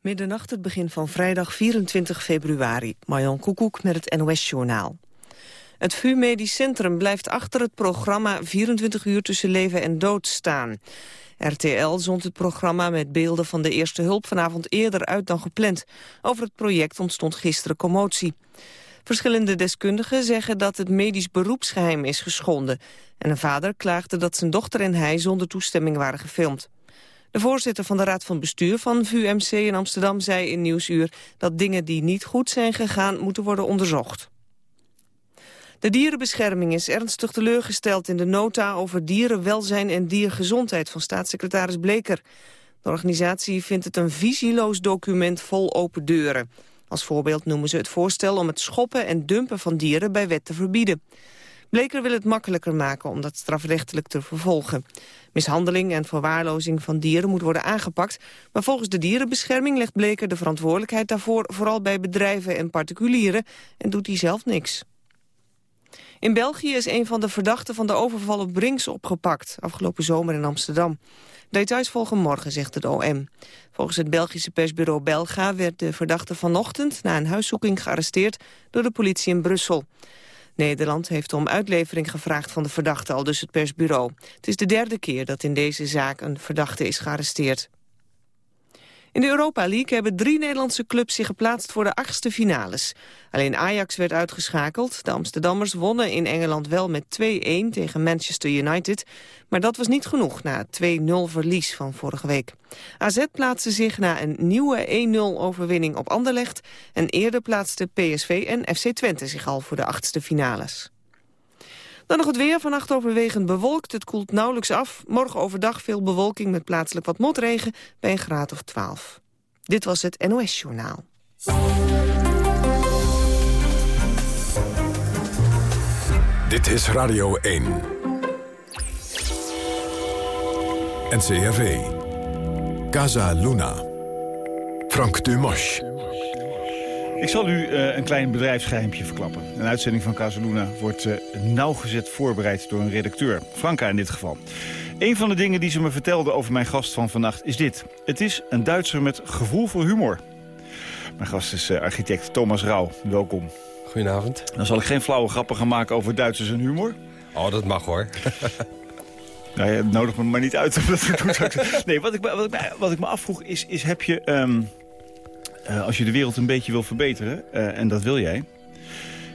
Middernacht het begin van vrijdag 24 februari. Marjan Koekoek met het NOS-journaal. Het VU Medisch Centrum blijft achter het programma 24 uur tussen leven en dood staan. RTL zond het programma met beelden van de eerste hulp vanavond eerder uit dan gepland. Over het project ontstond gisteren commotie. Verschillende deskundigen zeggen dat het medisch beroepsgeheim is geschonden. En een vader klaagde dat zijn dochter en hij zonder toestemming waren gefilmd. De voorzitter van de Raad van Bestuur van VUMC in Amsterdam zei in Nieuwsuur dat dingen die niet goed zijn gegaan moeten worden onderzocht. De dierenbescherming is ernstig teleurgesteld in de nota over dierenwelzijn en diergezondheid van staatssecretaris Bleker. De organisatie vindt het een visieloos document vol open deuren. Als voorbeeld noemen ze het voorstel om het schoppen en dumpen van dieren bij wet te verbieden. Bleker wil het makkelijker maken om dat strafrechtelijk te vervolgen. Mishandeling en verwaarlozing van dieren moet worden aangepakt... maar volgens de dierenbescherming legt Bleker de verantwoordelijkheid daarvoor... vooral bij bedrijven en particulieren en doet hij zelf niks. In België is een van de verdachten van de overval op Brinks opgepakt... afgelopen zomer in Amsterdam. Details volgen morgen, zegt het OM. Volgens het Belgische persbureau Belga werd de verdachte vanochtend... na een huiszoeking gearresteerd door de politie in Brussel. Nederland heeft om uitlevering gevraagd van de verdachte, al dus het persbureau. Het is de derde keer dat in deze zaak een verdachte is gearresteerd. In de Europa League hebben drie Nederlandse clubs zich geplaatst voor de achtste finales. Alleen Ajax werd uitgeschakeld. De Amsterdammers wonnen in Engeland wel met 2-1 tegen Manchester United. Maar dat was niet genoeg na het 2-0 verlies van vorige week. AZ plaatste zich na een nieuwe 1-0 overwinning op Anderlecht. En eerder plaatsten PSV en FC Twente zich al voor de achtste finales. Dan nog het weer. Vannacht overwegend bewolkt. Het koelt nauwelijks af. Morgen overdag veel bewolking met plaatselijk wat motregen bij een graad of 12. Dit was het NOS Journaal. Dit is Radio 1. NCRV. Casa Luna. Frank Dumas. Ik zal u uh, een klein bedrijfsgeheimpje verklappen. Een uitzending van Casaluna wordt uh, nauwgezet voorbereid door een redacteur. Franka in dit geval. Een van de dingen die ze me vertelde over mijn gast van vannacht is dit. Het is een Duitser met gevoel voor humor. Mijn gast is uh, architect Thomas Rauw. Welkom. Goedenavond. Dan zal ik geen flauwe grappen gaan maken over Duitsers en humor. Oh, dat mag hoor. nou ja, nodig me maar niet uit. nee, wat ik, wat ik, wat ik me afvroeg is, is heb je... Um, uh, als je de wereld een beetje wil verbeteren, uh, en dat wil jij...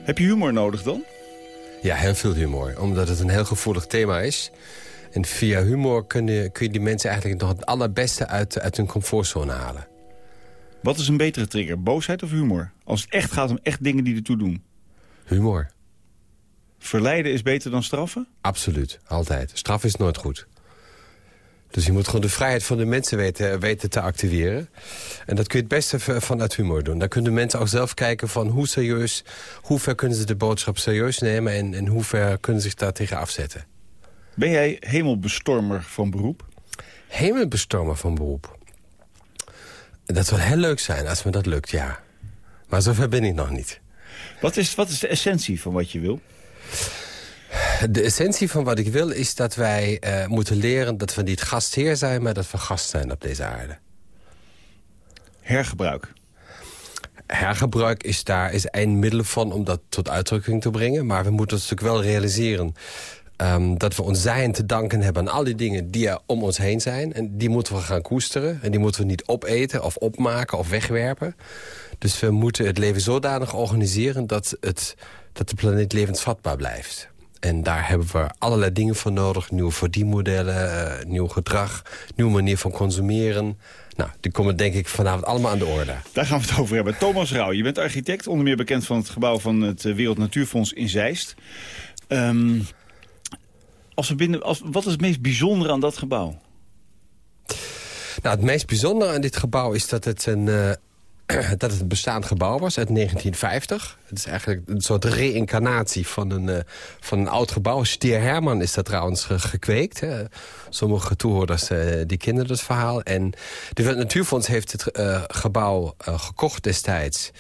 heb je humor nodig dan? Ja, heel veel humor. Omdat het een heel gevoelig thema is. En via humor kun je, kun je die mensen eigenlijk nog het allerbeste uit, uit hun comfortzone halen. Wat is een betere trigger, boosheid of humor? Als het echt gaat om echt dingen die ertoe doen. Humor. Verleiden is beter dan straffen? Absoluut, altijd. Straf is nooit goed. Dus je moet gewoon de vrijheid van de mensen weten, weten te activeren. En dat kun je het beste vanuit humor doen. Dan kunnen mensen ook zelf kijken van hoe serieus... hoe ver kunnen ze de boodschap serieus nemen... en, en hoe ver kunnen ze zich daar tegen afzetten. Ben jij hemelbestormer van beroep? Hemelbestormer van beroep? Dat zou heel leuk zijn als me dat lukt, ja. Maar zover ben ik nog niet. Wat is, wat is de essentie van wat je wil? De essentie van wat ik wil is dat wij uh, moeten leren... dat we niet gastheer zijn, maar dat we gast zijn op deze aarde. Hergebruik. Hergebruik is daar is een middel van om dat tot uitdrukking te brengen. Maar we moeten ons natuurlijk wel realiseren... Um, dat we ons zijn te danken hebben aan al die dingen die er om ons heen zijn. En die moeten we gaan koesteren. En die moeten we niet opeten of opmaken of wegwerpen. Dus we moeten het leven zodanig organiseren dat, het, dat de planeet levensvatbaar blijft. En daar hebben we allerlei dingen voor nodig. Nieuwe verdienmodellen, uh, nieuw gedrag, nieuwe manier van consumeren. Nou, die komen denk ik vanavond allemaal aan de orde. Daar gaan we het over hebben. Thomas Rauw, je bent architect, onder meer bekend van het gebouw van het eh, Wereld Natuurfonds in Zeist. Um, als we binnen, als, wat is het meest bijzondere aan dat gebouw? Nou, het meest bijzondere aan dit gebouw is dat het een, uh, dat het een bestaand gebouw was uit 1950. Het is eigenlijk een soort reïncarnatie van een, uh, van een oud gebouw. Stier Herman is dat trouwens ge gekweekt. Sommige toehoorders uh, die kennen dat verhaal. En de Natuurfonds heeft het gebouw gekocht destijds...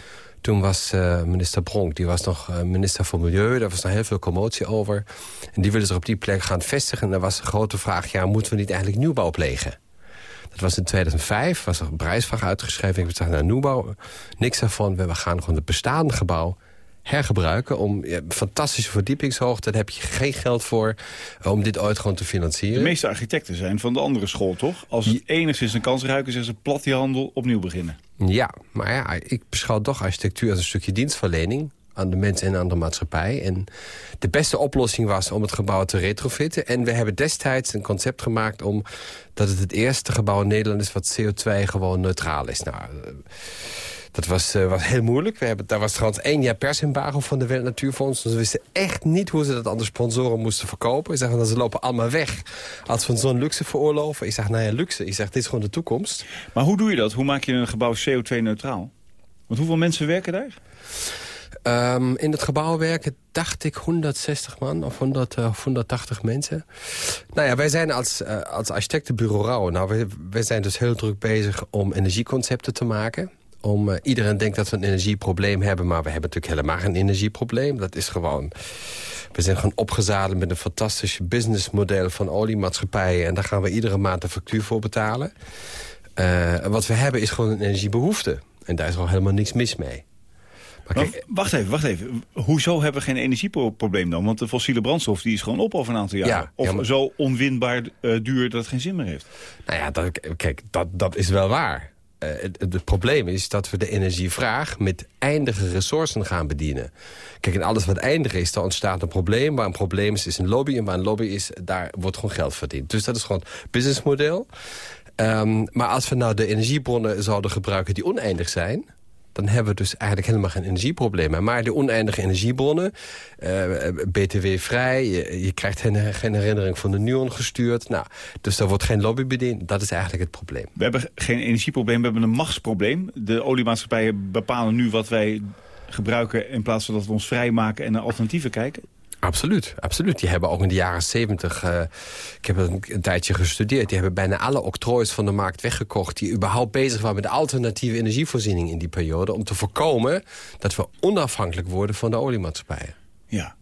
Toen was minister Bronk, die was nog minister van Milieu. Daar was nog heel veel commotie over. En die wilden zich op die plek gaan vestigen. En daar was de grote vraag, ja, moeten we niet eigenlijk nieuwbouw plegen? Dat was in 2005, was er een prijsvraag uitgeschreven. Ik zei, nou, nieuwbouw, niks daarvan. We gaan gewoon het bestaande gebouw hergebruiken. Om ja, fantastische verdiepingshoogte, daar heb je geen geld voor... om dit ooit gewoon te financieren. De meeste architecten zijn van de andere school, toch? Als het enigszins een kans ruiken, zeggen ze plat die handel opnieuw beginnen. Ja, maar ja, ik beschouw toch architectuur als een stukje dienstverlening aan de mensen en aan de maatschappij. En de beste oplossing was om het gebouw te retrofitten. En we hebben destijds een concept gemaakt om dat het het eerste gebouw in Nederland is wat CO2 gewoon neutraal is. Nou, eh, dat was, eh, was heel moeilijk. We hebben, daar was trouwens één jaar persembargo van de Wereld Natuurfonds. Dus we wisten echt niet hoe ze dat aan de sponsoren moesten verkopen. Ik zeg, dat ze lopen allemaal weg als we zo'n luxe veroorloven. Ik zeg, nou ja, luxe. Ik zeg, dit is gewoon de toekomst. Maar hoe doe je dat? Hoe maak je een gebouw CO2-neutraal? Want hoeveel mensen werken daar? Um, in het gebouw werken dacht ik 160 man of 100, uh, 180 mensen. Nou ja, wij zijn als, uh, als architectenbureau Rauw... Nou, wij, zijn dus heel druk bezig om energieconcepten te maken. Om, uh, iedereen denkt dat we een energieprobleem hebben... maar we hebben natuurlijk helemaal geen energieprobleem. Dat is gewoon... We zijn gewoon opgezadeld met een fantastisch businessmodel van oliemaatschappijen... en daar gaan we iedere maand een factuur voor betalen. Wat we hebben is gewoon een energiebehoefte. En daar is al helemaal niks mis mee. Kijk, wacht even, wacht even. Hoezo hebben we geen energieprobleem dan? Want de fossiele brandstof die is gewoon op over een aantal jaar. Ja, of ja, maar... zo onwinbaar uh, duur dat het geen zin meer heeft. Nou ja, dat, kijk, dat, dat is wel waar. Uh, het, het, probleem is dat we de energievraag met eindige resourcen gaan bedienen. Kijk, in alles wat eindig is, dan ontstaat een probleem. Waar een probleem is, is een lobby. En waar een lobby is, daar wordt gewoon geld verdiend. Dus dat is gewoon het businessmodel. Um, maar als we nou de energiebronnen zouden gebruiken die oneindig zijn dan hebben we dus eigenlijk helemaal geen energieproblemen. Maar de oneindige energiebronnen, uh, btw-vrij, je, krijgt geen, geen, herinnering van de NUON gestuurd. Nou, dus daar wordt geen lobby bediend. Dat is eigenlijk het probleem. We hebben geen energieprobleem, we hebben een machtsprobleem. De oliemaatschappijen bepalen nu wat wij gebruiken... in plaats van dat we ons vrijmaken en naar alternatieven kijken. Absoluut, absoluut. Die hebben ook in de jaren zeventig, uh, ik heb een, een, tijdje gestudeerd... die hebben bijna alle octroois van de markt weggekocht... die überhaupt bezig waren met de alternatieve energievoorziening in die periode... om te voorkomen dat we onafhankelijk worden van de oliemaatschappijen. Ja.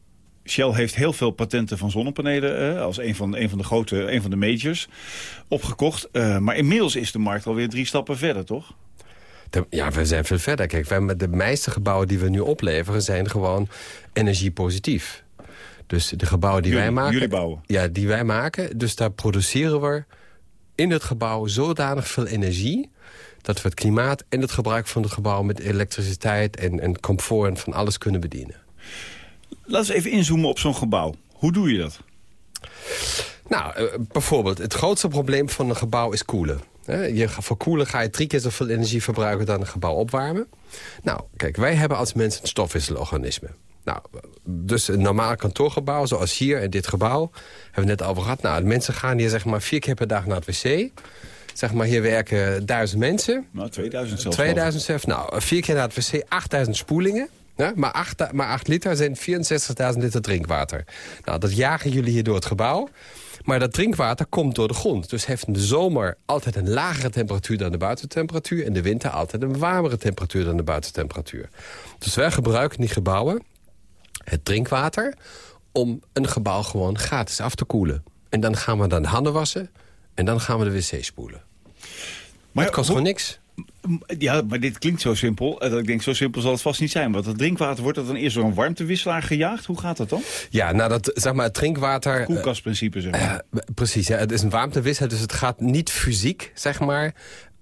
Shell heeft heel veel patenten van zonnepanelen... Eh, als een van, een van de grote, een van de majors, opgekocht. Uh, maar inmiddels is de markt alweer drie stappen verder, toch? Ja, we zijn veel verder. Kijk, wij, de meeste gebouwen die we nu opleveren... zijn gewoon energiepositief. Dus de gebouwen die jullie, wij maken... Jullie bouwen? Ja, die wij maken. Dus daar produceren we in het gebouw zodanig veel energie... dat we het klimaat en het gebruik van het gebouw... met elektriciteit en, en comfort en van alles kunnen bedienen. Laten we even inzoomen op zo'n gebouw. Hoe doe je dat? Nou, uh, bijvoorbeeld, het grootste probleem van een gebouw is koelen. Je, voor koelen ga je drie keer zoveel energie verbruiken dan een gebouw opwarmen. Nou, kijk, wij hebben als mensen een stofwisselorganisme. Nou, dus een normaal kantoorgebouw, zoals hier in dit gebouw... hebben we net over gehad. Nou, de mensen gaan hier zeg maar vier keer per dag naar het wc. Zeg maar, hier werken duizend mensen. Nou, 2000 zelfs. 2000 zelfs. Nou, vier keer naar het wc, 8000 spoelingen. Ja, maar, 8, maar 8 liter zijn 64.000 liter drinkwater. Nou, dat jagen jullie hier door het gebouw. Maar dat drinkwater komt door de grond. Dus heeft in de zomer altijd een lagere temperatuur dan de buitentemperatuur... en de winter altijd een warmere temperatuur dan de buitentemperatuur. Dus wij gebruiken die gebouwen het drinkwater... om een gebouw gewoon gratis af te koelen. En dan gaan we dan de handen wassen en dan gaan we de wc spoelen. Maar het kost gewoon niks. Ja, maar dit klinkt zo simpel. Dat ik denk, zo simpel zal het vast niet zijn. Want het drinkwater wordt dat dan eerst door een warmtewisselaar gejaagd? Hoe gaat dat dan? Ja, nou dat, zeg maar, het drinkwater... Koelkastprincipe, zeg maar. Uh, precies, ja, het is een warmtewisselaar, dus het gaat niet fysiek, zeg maar...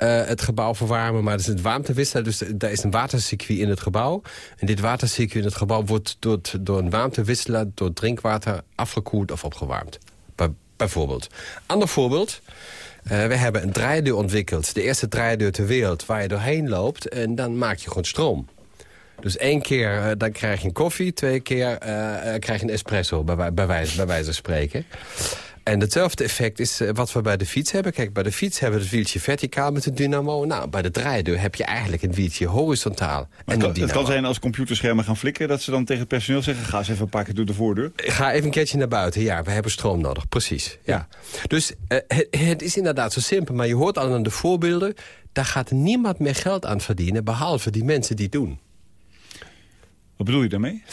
Uh, het gebouw verwarmen, maar het is het warmtewisselaar. Dus daar is een watercircuit in het gebouw. En dit watercircuit in het gebouw wordt door, door een warmtewisselaar... door drinkwater afgekoeld of opgewarmd. Bij, bijvoorbeeld. Ander voorbeeld... Uh, we hebben een draaideur ontwikkeld. De eerste draaideur ter wereld waar je doorheen loopt. En dan maak je gewoon stroom. Dus één keer uh, dan krijg je een koffie. Twee keer krijg je een espresso, bij, bij, wijze, bij wijze van spreken. En hetzelfde effect is wat we bij de fiets hebben. Kijk, bij de fiets hebben we het wieltje verticaal met een dynamo. Nou, bij de draaideur heb je eigenlijk een wieltje horizontaal. Maar en het, kan, het kan zijn als computerschermen gaan flikken... dat ze dan tegen het personeel zeggen... ga eens even een paar keer door de voordeur. Ga even een keertje naar buiten. Ja, we hebben stroom nodig. Precies. Ja. ja. Dus uh, het, het, is inderdaad zo simpel. Maar je hoort al aan de voorbeelden... daar gaat niemand meer geld aan verdienen... behalve die mensen die het doen. Wat bedoel je daarmee?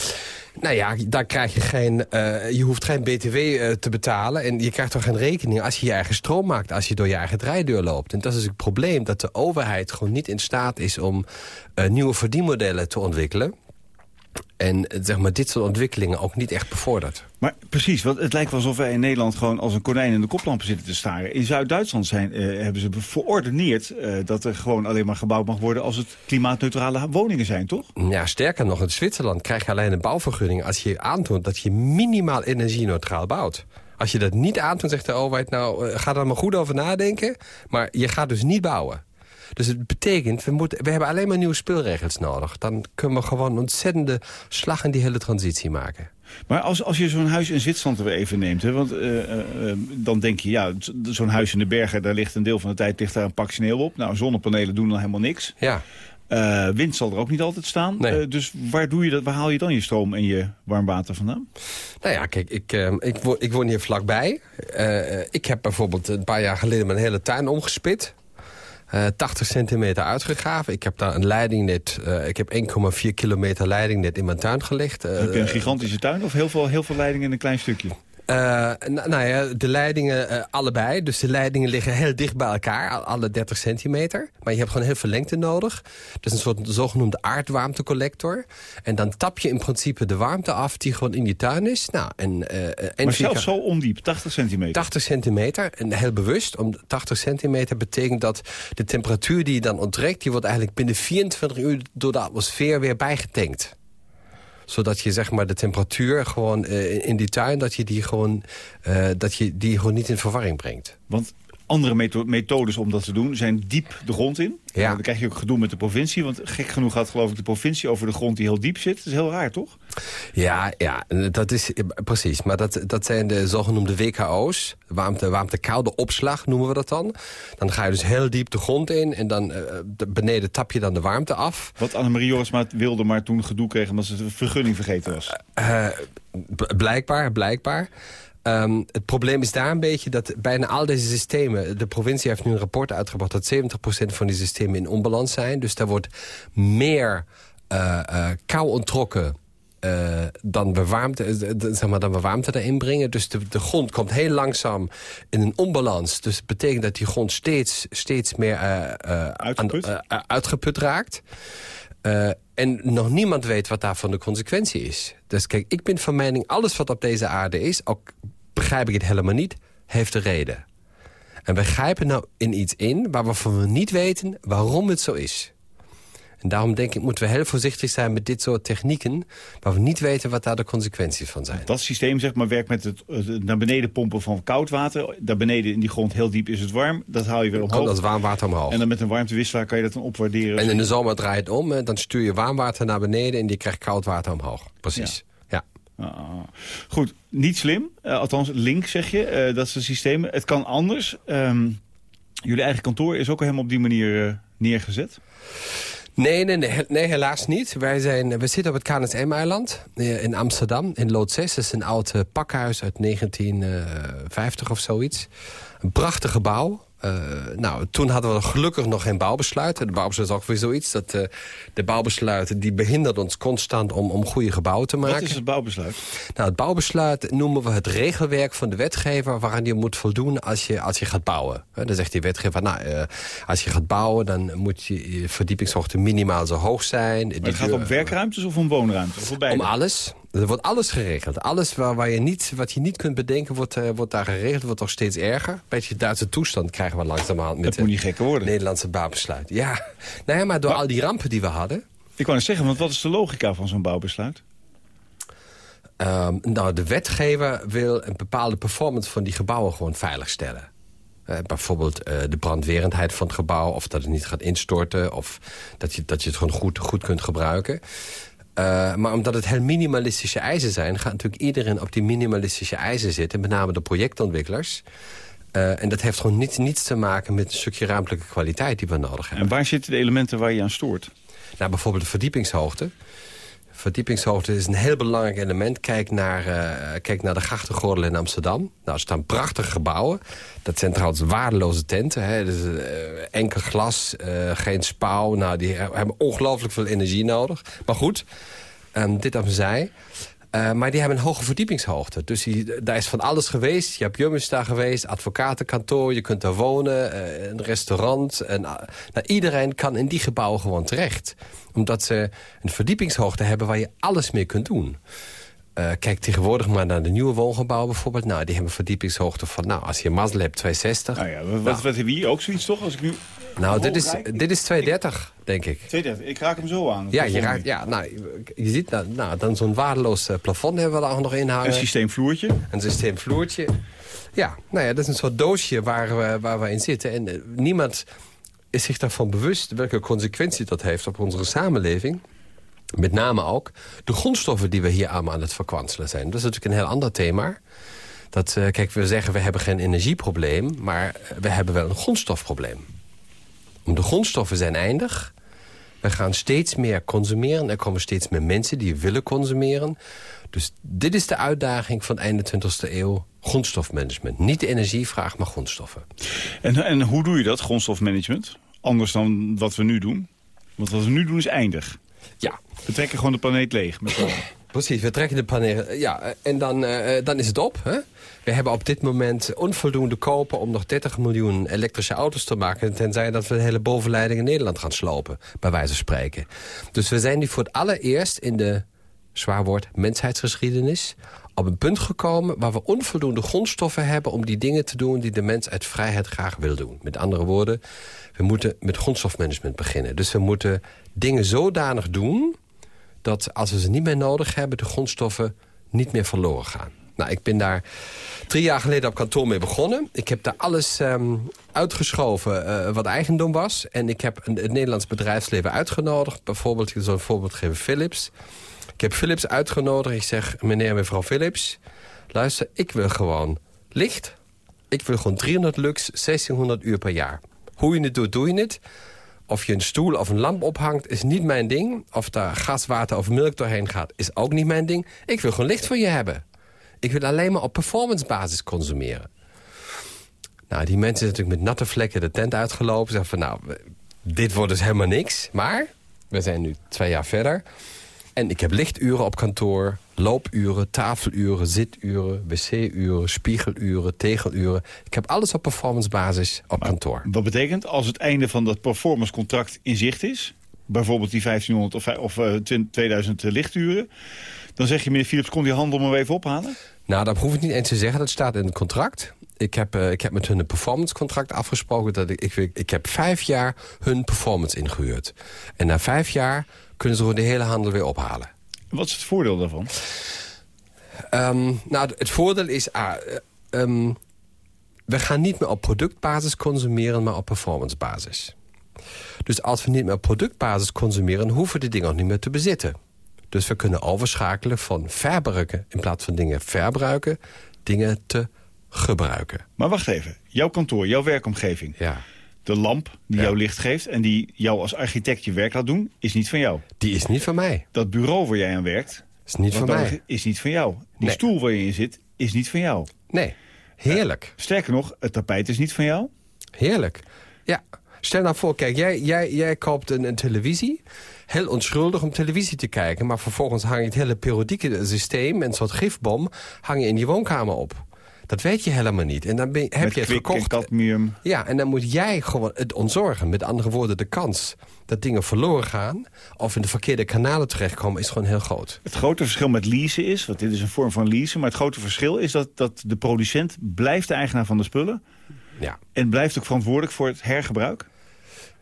Nou ja, daar krijg je geen, eh, je hoeft geen btw eh, te betalen. En je krijgt toch geen rekening als je je eigen stroom maakt. Als je door je eigen draaideur loopt. En dat is het probleem dat de overheid gewoon niet in staat is om uh, nieuwe verdienmodellen te ontwikkelen. En zeg maar, dit soort ontwikkelingen ook niet echt bevorderd. Maar precies, want het lijkt wel alsof wij in Nederland gewoon als een konijn in de koplampen zitten te staren. In Zuid-Duitsland zijn, uh, hebben ze verordeneerd uh, dat er gewoon alleen maar gebouwd mag worden als het klimaatneutrale woningen zijn, toch? Ja, sterker nog, in Zwitserland krijg je alleen een bouwvergunning als je aantoont dat je minimaal energie-neutraal bouwt. Als je dat niet aantoont, zegt de overheid, nou, ga er maar goed over nadenken. Maar je gaat dus niet bouwen. Dus het betekent, we, moeten, we hebben alleen maar nieuwe speelregels nodig. Dan kunnen we gewoon een ontzettende slag in die hele transitie maken. Maar als, als je zo'n huis in Zwitserland er even neemt... Hè, want uh, uh, dan denk je, ja, zo'n huis in de bergen... daar ligt een deel van de tijd ligt daar een pak sneeuw op. Nou, zonnepanelen doen dan helemaal niks. Ja. Uh, wind zal er ook niet altijd staan. Nee. Uh, dus waar, doe je dat, waar haal je dan je stroom en je warm water vandaan? Nou ja, kijk, ik, uh, ik, woon, ik woon hier vlakbij. ik heb bijvoorbeeld een paar jaar geleden mijn hele tuin omgespit. Uh, 80 centimeter uitgegraven. Ik heb daar een leidingnet. Uh, ik heb 1,4 kilometer leidingnet in mijn tuin gelegd. Uh, heb je een gigantische tuin of heel veel, heel veel leidingen in een klein stukje? Uh, nou, nou ja, de leidingen uh, allebei. Dus de leidingen liggen heel dicht bij elkaar, alle 30 centimeter. Maar je hebt gewoon heel veel lengte nodig. Dus een soort zogenoemde aardwarmtecollector. En dan tap je in principe de warmte af die gewoon in je tuin is. Nou, en, uh, maar zelfs zo ondiep, 80 centimeter? 80 centimeter, en heel bewust. Om 80 centimeter betekent dat de temperatuur die je dan onttrekt... die wordt eigenlijk binnen 24 uur door de atmosfeer weer bijgetankt zodat je zeg maar de temperatuur gewoon uh, in die tuin... dat je die gewoon, uh, dat je die gewoon niet in verwarring brengt. Want andere methodes om dat te doen zijn diep de grond in. Ja. Dan krijg je ook gedoe met de provincie. Want gek genoeg gaat geloof ik de provincie over de grond die heel diep zit. Dat is heel raar, toch? Ja, ja dat is precies. Maar dat, dat zijn de zogenoemde WKO's. Warmte, warmte koude opslag noemen we dat dan. Dan ga je dus heel diep de grond in. En dan uh, beneden tap je dan de warmte af. Wat Annemarie Jorisma wilde, maar toen gedoe kreeg... omdat ze de vergunning vergeten was. Uh, blijkbaar, blijkbaar. Um, het probleem is daar een beetje dat bijna al deze systemen... de provincie heeft nu een rapport uitgebracht... dat 70% van die systemen in onbalans zijn. Dus daar wordt meer uh, uh, kou onttrokken... Uh, dan, we warmte, zeg maar, dan erin brengen. Dus de, de grond komt heel langzaam in een onbalans. Dus dat betekent dat die grond steeds, steeds meer uitgeput. Aan, uitgeput raakt. Uh, en nog niemand weet wat daarvan de consequentie is. Dus kijk, ik ben van mening... alles wat op deze aarde is, ook begrijp ik het helemaal niet... heeft een reden. En we grijpen nou in iets in waarvan we niet weten waarom het zo is. En daarom denk ik, moeten we heel voorzichtig zijn met dit soort technieken... waar we niet weten wat daar de consequenties van zijn. Dat systeem zeg maar, werkt met het, het naar beneden pompen van koud water. Daar beneden in die grond heel diep is het warm. Dat haal je weer omhoog. Oh, dat warm water omhoog. En dan met een warmtewisselaar kan je dat dan opwaarderen. En in de zomer draai je het om. Dan stuur je warm water naar beneden en je krijgt koud water omhoog. Precies. Ja. ja. Ah, goed, niet slim. Uh, althans, link zeg je. Uh, dat is het systeem. Het kan anders. Um, jullie eigen kantoor is ook helemaal op die manier uh, neergezet. Nee, nee, nee, nee, helaas niet. Wij, zijn, we zitten op het KNSM-eiland in Amsterdam, in Lood 6. Dat is een oud uh, pakhuis uit 1950 of zoiets. Een prachtig gebouw. Uh, nou, toen hadden we gelukkig nog geen bouwbesluit. De bouwbesluit is ook weer zoiets. Dat, uh, de bouwbesluiten die behindert ons constant om, om goede gebouwen te maken. Wat is het bouwbesluit? Nou, het bouwbesluit noemen we het regelwerk van de wetgever... waaraan je moet voldoen als je, als je gaat bouwen. Dan zegt die wetgever, nou, uh, als je gaat bouwen... dan moet je, je verdiepingshoogte minimaal zo hoog zijn. Maar het gaat om werkruimtes of om woonruimte? Of om alles. Er wordt alles geregeld. Alles waar, waar je niet, wat je niet kunt bedenken, wordt, uh, wordt daar geregeld. Wordt toch steeds erger. Een beetje Duitse toestand krijgen we langzamerhand met het moet niet gekker worden. Nederlandse bouwbesluit. Ja, nou ja, maar door maar, al die rampen die we hadden... Ik wou net zeggen, want wat is de logica van zo'n bouwbesluit? Um, nou, de wetgever wil een bepaalde performance van die gebouwen gewoon veiligstellen. Uh, bijvoorbeeld uh, de brandwerendheid van het gebouw... of dat het niet gaat instorten... of dat je, dat je het gewoon goed, goed kunt gebruiken. Uh, maar omdat het heel minimalistische eisen zijn... gaat natuurlijk iedereen op die minimalistische eisen zitten. Met name de projectontwikkelaars. Uh, en dat heeft gewoon niets, niets te maken met een stukje ruimtelijke kwaliteit die we nodig hebben. En waar zitten de elementen waar je aan stoort? Nou, bijvoorbeeld de verdiepingshoogte. Verdiepingshoogte is een heel belangrijk element. Kijk naar, uh, kijk naar de grachtengordel in Amsterdam. Nou, er staan prachtige gebouwen. Dat zijn trouwens waardeloze tenten. Hè. Dus, uh, enkel glas, uh, geen spouw. Nou, die hebben ongelooflijk veel energie nodig. Maar goed, um, dit aan zij. Uh, maar die hebben een hoge verdiepingshoogte. Dus die, daar is van alles geweest. Je hebt Jummus daar geweest, advocatenkantoor, je kunt daar wonen, uh, een restaurant. En, uh, nou, iedereen kan in die gebouwen gewoon terecht. Omdat ze een verdiepingshoogte hebben waar je alles mee kunt doen. Uh, kijk tegenwoordig maar naar de nieuwe woongebouwen bijvoorbeeld. Nou, die hebben een verdiepingshoogte van, nou, als je mazzel hebt, 260. Nou ja, wat, nou. wat hebben we hier ook zoiets toch? Als ik nu nou, dit is, dit is 230, denk ik. 230, ik raak hem zo aan. Ja, je, raakt, ja nou, je ziet, nou, nou, dan zo'n waardeloos uh, plafond hebben we daar nog in hangen. Een systeemvloertje. Een systeemvloertje. Ja, nou ja, dat is een soort doosje waar we, waar we in zitten. En uh, niemand is zich daarvan bewust welke consequentie dat heeft op onze samenleving. Met name ook de grondstoffen die we hier allemaal aan het verkwanselen zijn. Dat is natuurlijk een heel ander thema. Dat, uh, kijk, we zeggen we hebben geen energieprobleem, maar we hebben wel een grondstofprobleem. De grondstoffen zijn eindig. We gaan steeds meer consumeren. Er komen steeds meer mensen die willen consumeren. Dus dit is de uitdaging van het 21ste eeuw. Grondstofmanagement. Niet de energievraag, maar grondstoffen. En, en hoe doe je dat, grondstofmanagement? Anders dan wat we nu doen? Want wat we nu doen is eindig. Ja. We trekken gewoon de planeet leeg. Met Precies, we trekken de planeet... Ja, en dan, uh, dan is het op. Hè? We hebben op dit moment onvoldoende kopen om nog 30 miljoen elektrische auto's te maken. Tenzij dat we de hele bovenleiding in Nederland gaan slopen, bij wijze van spreken. Dus we zijn nu voor het allereerst in de, zwaar woord, mensheidsgeschiedenis op een punt gekomen waar we onvoldoende grondstoffen hebben... om die dingen te doen die de mens uit vrijheid graag wil doen. Met andere woorden, we moeten met grondstofmanagement beginnen. Dus we moeten dingen zodanig doen... dat als we ze niet meer nodig hebben, de grondstoffen niet meer verloren gaan. Nou, ik ben daar drie jaar geleden op kantoor mee begonnen. Ik heb daar alles um, uitgeschoven uh, wat eigendom was. En ik heb een, het Nederlands bedrijfsleven uitgenodigd. Bijvoorbeeld, ik zal een voorbeeld geven, Philips. Ik heb Philips uitgenodigd. Ik zeg, meneer en mevrouw Philips... luister, ik wil gewoon licht. Ik wil gewoon 300 lux, 1600 uur per jaar. Hoe je het doet, doe je het. Of je een stoel of een lamp ophangt, is niet mijn ding. Of daar gas, water of melk doorheen gaat, is ook niet mijn ding. Ik wil gewoon licht voor je hebben. Ik wil alleen maar op performancebasis consumeren. Nou, die mensen zijn natuurlijk met natte vlekken de tent uitgelopen. Zeggen van, nou, dit wordt dus helemaal niks. Maar we zijn nu twee jaar verder. En ik heb lichturen op kantoor, loopuren, tafeluren, zituren, wc-uren, spiegeluren, tegeluren. Ik heb alles op performancebasis op kantoor. Wat betekent als het einde van dat performancecontract in zicht is... bijvoorbeeld die 1500 of, of uh, 2000 lichturen... Dan zeg je, meneer Philips, kon die handel maar even ophalen? Nou, dat hoef ik niet eens te zeggen. Dat staat in het contract. Ik heb, uh, ik heb met hun een performancecontract afgesproken. Dat ik, ik, ik heb vijf jaar hun performance ingehuurd. En na vijf jaar kunnen ze gewoon de hele handel weer ophalen. Wat is het voordeel daarvan? Um, nou, het voordeel is... Ah, um, we gaan niet meer op productbasis consumeren, maar op performancebasis. Dus als we niet meer op productbasis consumeren... hoeven we de dingen ook niet meer te bezitten. Dus we kunnen overschakelen van verbruiken... in plaats van dingen verbruiken, dingen te gebruiken. Maar wacht even. Jouw kantoor, jouw werkomgeving. Ja. De lamp die ja. jou licht geeft en die jou als architect je werk laat doen... is niet van jou. Die is niet van mij. Dat bureau waar jij aan werkt... Is niet van mij. Is niet van jou. Die nee. stoel waar je in zit is niet van jou. Nee. Heerlijk. Uh, sterker nog, het tapijt is niet van jou. Heerlijk. Ja. Stel nou voor, kijk, jij, jij, jij koopt een, een televisie heel onschuldig om televisie te kijken. Maar vervolgens hang je het hele periodieke systeem... een soort gifbom, hang je in je woonkamer op. Dat weet je helemaal niet. En dan ben, heb Met je het gekocht. En cadmium. Ja, en dan moet jij gewoon het ontzorgen. Met andere woorden, de kans dat dingen verloren gaan... of in de verkeerde kanalen terechtkomen, is gewoon heel groot. Het grote verschil met leasen is, want dit is een vorm van leasen... maar het grote verschil is dat, dat de producent blijft de eigenaar van de spullen... Ja. en blijft ook verantwoordelijk voor het hergebruik?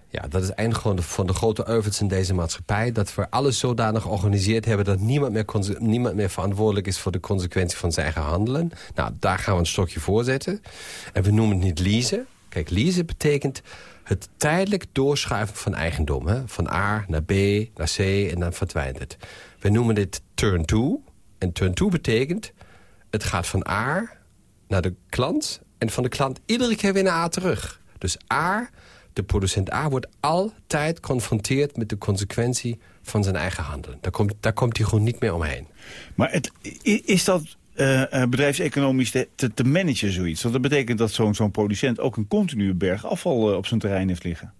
Ja, dat is eigenlijk van de grote euvels in deze maatschappij. Dat we alles zodanig georganiseerd hebben... dat niemand meer, niemand meer verantwoordelijk is voor de consequentie van zijn eigen handelen. Nou, daar gaan we een stokje voor zetten. En we noemen het niet leasen. Kijk, leasen betekent het tijdelijk doorschuiven van eigendom. Hè? Van A naar B, naar C en dan verdwijnt het. We noemen dit turn to. En turn to betekent... het gaat van A naar de klant... en van de klant iedere keer weer naar A terug. Dus A de producent A wordt altijd geconfronteerd met de consequentie van zijn eigen handelen. Daar komt, daar komt hij gewoon niet meer omheen. Maar is dat uh, bedrijfseconomisch te, managen zoiets? Want dat betekent dat zo'n zo'n producent ook een continue berg afval uh, op zijn terrein heeft liggen.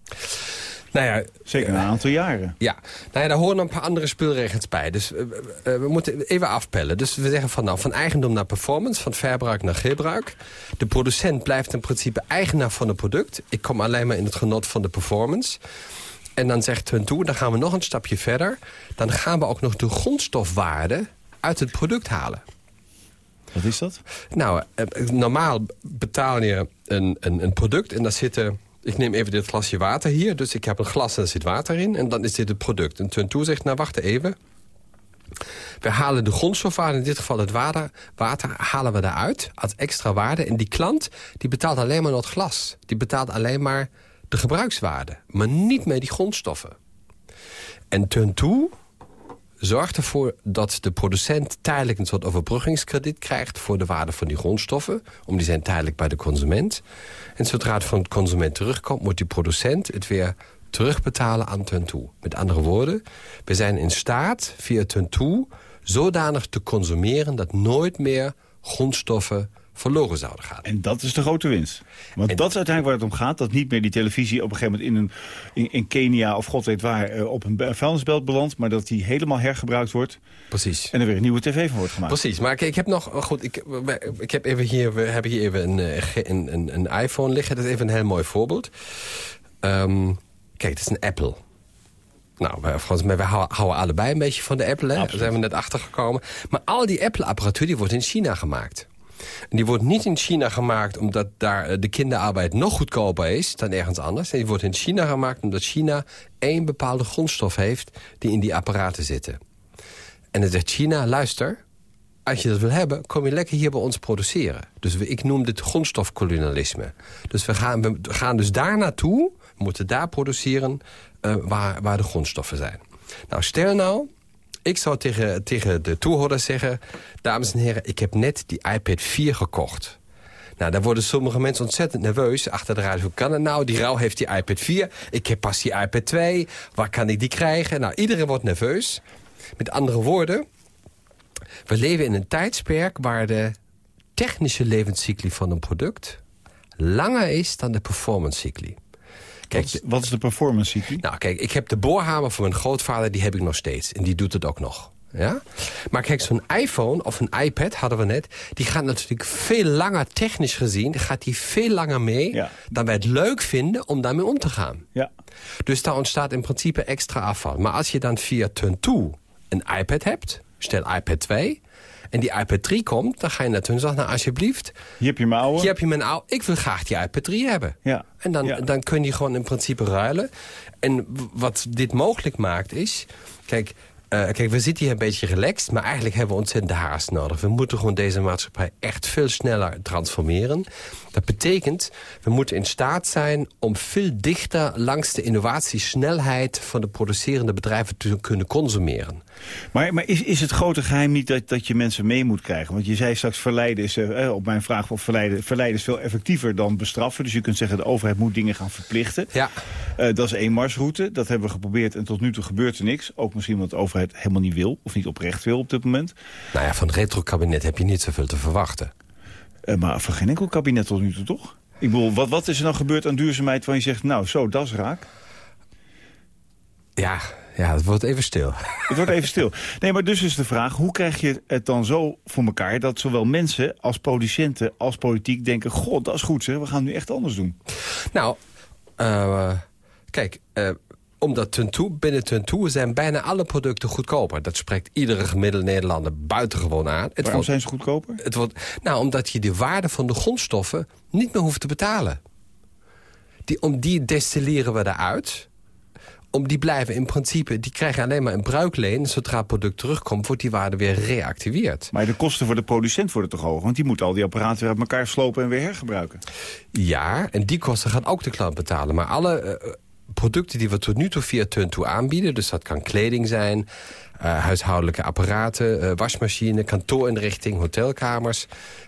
Nou ja, Zeker een aantal jaren. Ja, nou ja, daar horen een paar andere speelregels bij. Dus uh, uh, we moeten even afpellen. Dus we zeggen van, nou, van eigendom naar performance, van verbruik naar gebruik. De producent blijft in principe eigenaar van het product. Ik kom alleen maar in het genot van de performance. En dan zegt hun toe, dan gaan we nog een stapje verder. Dan gaan we ook nog de grondstofwaarde uit het product halen. Wat is dat? Nou, normaal betaal je een, een, een product en daar zitten ik neem even dit glasje water hier. Dus ik heb een glas en er zit water in. En dan is dit het product. En Turn zegt, nou wacht even. We halen de grondstofwaarde, in dit geval het water, water halen we daaruit als extra waarde. En die klant die betaalt alleen maar het glas. Die betaalt alleen maar de gebruikswaarde. Maar niet meer die grondstoffen. En Turn zorgt ervoor dat de producent tijdelijk een soort overbruggingskrediet krijgt... voor de waarde van die grondstoffen, om die zijn tijdelijk bij de consument. En zodra het van de consument terugkomt, moet die producent het weer terugbetalen aan Tentoe. Met andere woorden, we zijn in staat via Tentoe zodanig te consumeren... dat nooit meer grondstoffen verloren zouden gaan. En dat is de grote winst. Want dat is uiteindelijk waar het om gaat. Dat niet meer die televisie op een gegeven moment in, een, in, in Kenia of god weet waar... Uh, op een vuilnisbelt belandt, maar dat die helemaal hergebruikt wordt. Precies. En er weer een nieuwe tv van wordt gemaakt. Precies. Maar ik heb nog... Goed, ik, ik heb even hier, we hebben hier even een, een, een, een iPhone liggen. Dat is even een heel mooi voorbeeld. Um, kijk, het is een Apple. Nou, volgens mij, wij houden allebei een beetje van de Apple. Hè? Daar zijn we net achtergekomen. Maar al die Apple-apparatuur die wordt in China gemaakt. En die wordt niet in China gemaakt omdat daar de kinderarbeid nog goedkoper is dan ergens anders. Die wordt in China gemaakt omdat China één bepaalde grondstof heeft die in die apparaten zitten. En dan zegt China, luister, als je dat wil hebben, kom je lekker hier bij ons produceren. Dus ik noem dit grondstofkolonialisme. Dus we gaan, dus daar naartoe, moeten daar produceren uh, waar, waar de grondstoffen zijn. Nou, stel nou, ik zou tegen, tegen de toehoorders zeggen... dames en heren, ik heb net die iPad 4 gekocht. Nou, daar worden sommige mensen ontzettend nerveus achter de radio. Hoe kan het nou? Die rouw heeft die iPad 4. Ik heb pas die iPad 2. Waar kan ik die krijgen? Nou, iedereen wordt nerveus. Met andere woorden, we leven in een tijdsperk... waar de technische levenscycli van een product... langer is dan de performance cycli. Kijk, wat, is, wat is de performance cycli? Nou, kijk, ik heb de boorhamer van mijn grootvader, die heb ik nog steeds. En die doet het ook nog. Ja? Maar kijk, zo'n iPhone of een iPad hadden we net... die gaat natuurlijk veel langer, technisch gezien... gaat die veel langer mee ja. dan wij het leuk vinden om daarmee om te gaan. Ja. Dus daar ontstaat in principe extra afval. Maar als je dan via Turn 2 een iPad hebt... stel iPad 2 en die iPad 3 komt, dan ga je naar hun zeggen, nou alsjeblieft. Hier heb je mijn oude. Hier heb je mijn oude. Ik wil graag die iPad 3 hebben. Ja. En dan, ja. dan kun je gewoon in principe ruilen. En wat dit mogelijk maakt is... Kijk, uh, kijk, we zitten hier een beetje relaxed, maar eigenlijk hebben we ontzettend de haast nodig. We moeten gewoon deze maatschappij echt veel sneller transformeren. Dat betekent, we moeten in staat zijn om veel dichter langs de innovatiesnelheid van de producerende bedrijven te kunnen consumeren. Maar, maar is, is het grote geheim niet dat, dat je mensen mee moet krijgen? Want je zei straks verleiden is, uh, op mijn vraag of verleiden, verleiden is veel effectiever dan bestraffen. Dus je kunt zeggen de overheid moet dingen gaan verplichten. Ja. Uh, dat is één marsroute. Dat hebben we geprobeerd en tot nu toe gebeurt er niks. Ook misschien omdat de overheid helemaal niet wil of niet oprecht wil op dit moment. Nou ja, van het retro-kabinet heb je niet zoveel te verwachten. Uh, maar van geen enkel kabinet tot nu toe, toch? Ik bedoel, wat, wat is er nou gebeurd aan duurzaamheid... waar je zegt, nou, zo, dat is raak? Ja, ja, het wordt even stil. Het wordt even stil. Nee, maar dus is de vraag, hoe krijg je het dan zo voor elkaar... dat zowel mensen als producenten als politiek denken... god, dat is goed, zeg, we gaan nu echt anders doen. Nou, uh, kijk... Uh, omdat Tuntoe, binnen Tuntoe zijn bijna alle producten goedkoper. Dat spreekt iedere gemiddelde Nederlander buitengewoon aan. Het Waarom wordt, zijn ze goedkoper? Het wordt, nou, omdat je de waarde van de grondstoffen niet meer hoeft te betalen. Die, om die destilleren we eruit. Om die blijven in principe, die krijgen alleen maar een bruikleen. Zodra het product terugkomt, wordt die waarde weer reactiveerd. Maar de kosten voor de producent worden toch hoog? Want die moet al die apparaten weer uit elkaar slopen en weer hergebruiken. Ja, en die kosten gaat ook de klant betalen. Maar alle... Uh, producten die we tot nu toe via Turn to aanbieden. Dus dat kan kleding zijn, huishoudelijke apparaten, uh, wasmachine, kantoorinrichting, hotelkamers,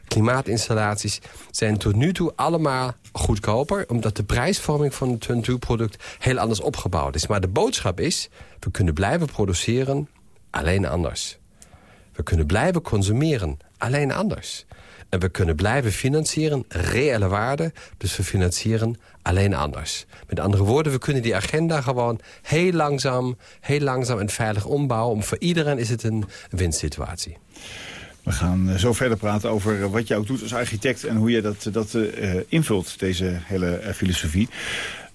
klimaatinstallaties. Zijn tot nu toe allemaal goedkoper, omdat de prijsvorming van het Turn to product heel anders opgebouwd is. Maar de boodschap is, we kunnen blijven produceren, alleen anders. We kunnen blijven consumeren, alleen anders. En we kunnen blijven financieren, reële waarde. Dus we financieren alleen anders. Met andere woorden, we kunnen die agenda gewoon heel langzaam, heel langzaam en veilig ombouwen. Om voor iedereen is het een winstsituatie. We gaan eh, zo verder praten over eh, wat je ook doet als architect... en hoe je dat, dat uh, invult, deze hele filosofie.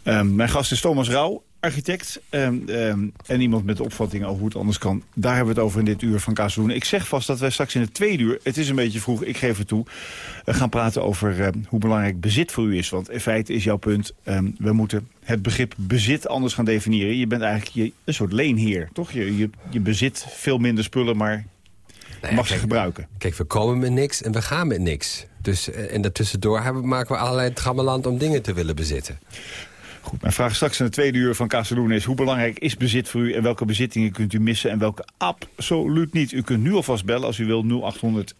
Um, mijn gast is Thomas Rauw, architect um, um, en iemand met opvattingen over hoe het anders kan. Daar hebben we het over in dit uur van Kazeloen. Ik zeg vast dat wij straks in het tweede uur, het is een beetje vroeg, ik geef het toe... Uh, gaan praten over uh, hoe belangrijk bezit voor u is. Want in feite is jouw punt, um, we moeten het begrip bezit anders gaan definiëren. Je bent eigenlijk je, een soort leenheer, toch? Je, je, je bezit veel minder spullen, maar nou ja, mag ze gebruiken. Kijk, we komen met niks en we gaan met niks. Dus, en daartussendoor hebben, maken we allerlei trammeland om dingen te willen bezitten. Goed, mijn vraag straks in de tweede uur van Kazeloen is... hoe belangrijk is bezit voor u en welke bezittingen kunt u missen... en welke absoluut niet. U kunt nu alvast bellen als u wil 0800-1121.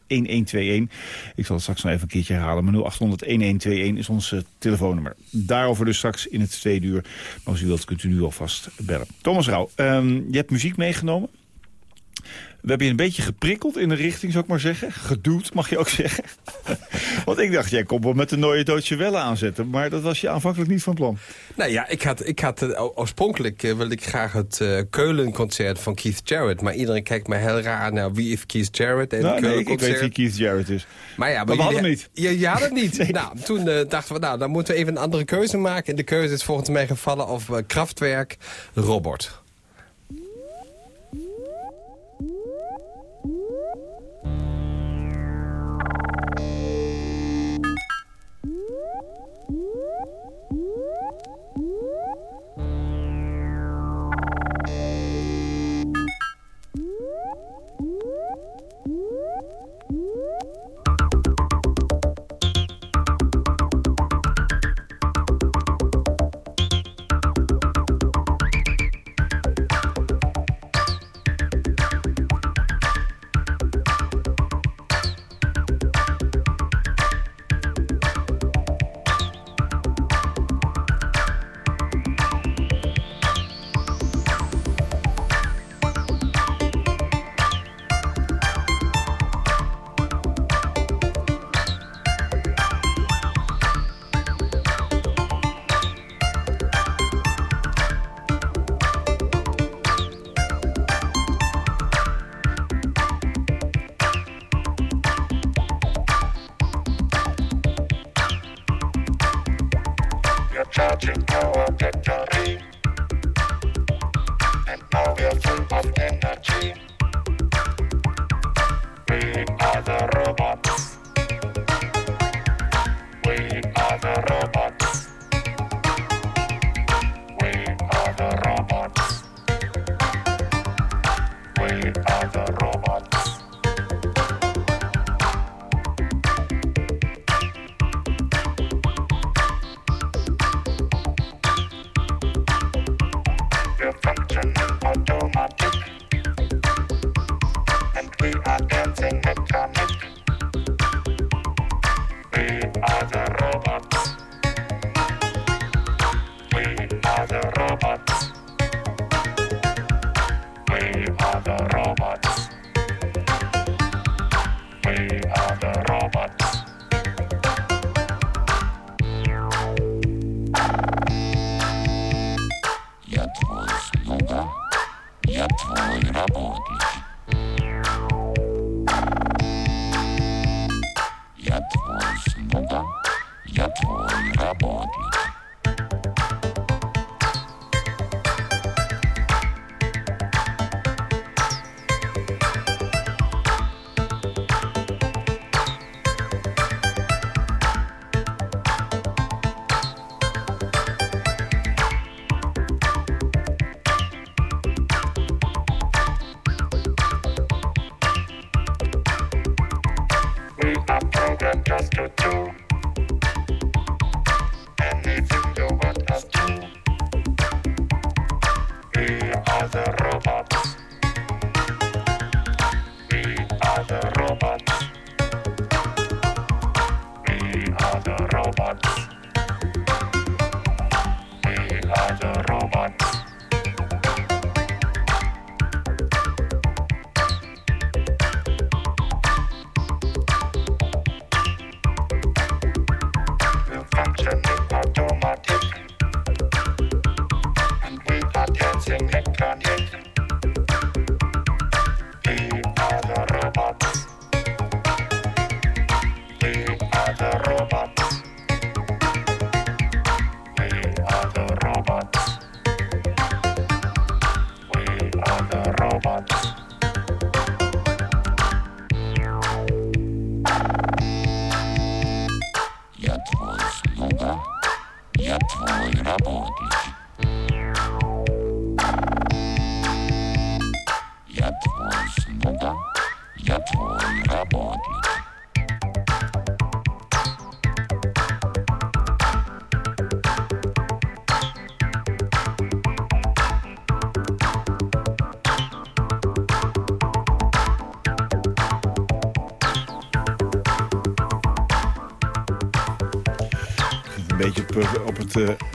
Ik zal het straks nog even een keertje herhalen. Maar 0800-1121 is ons uh, telefoonnummer. Daarover dus straks in het tweede uur. Maar als u wilt kunt u nu alvast bellen. Thomas Rauw, um, je hebt muziek meegenomen. We hebben je een beetje geprikkeld in de richting, zou ik maar zeggen. Geduwd, mag je ook zeggen. Want ik dacht, jij komt wel met de Neue Deutsche Welle aanzetten. Maar dat was je aanvankelijk niet van plan. Nou ja, ik had, ik had uh, oorspronkelijk uh, wilde ik graag het uh, Keulen-concert van Keith Jarrett. Maar iedereen kijkt me heel raar naar wie is Keith Jarrett. En nou, nee, ik, ik weet wie Keith Jarrett is. Maar ja, maar, maar we hadden hem niet. Je, je had het niet. nee. Nou, toen dachten we, nou, dan moeten we even een andere keuze maken. En de keuze is volgens mij gevallen op Kraftwerk Robot.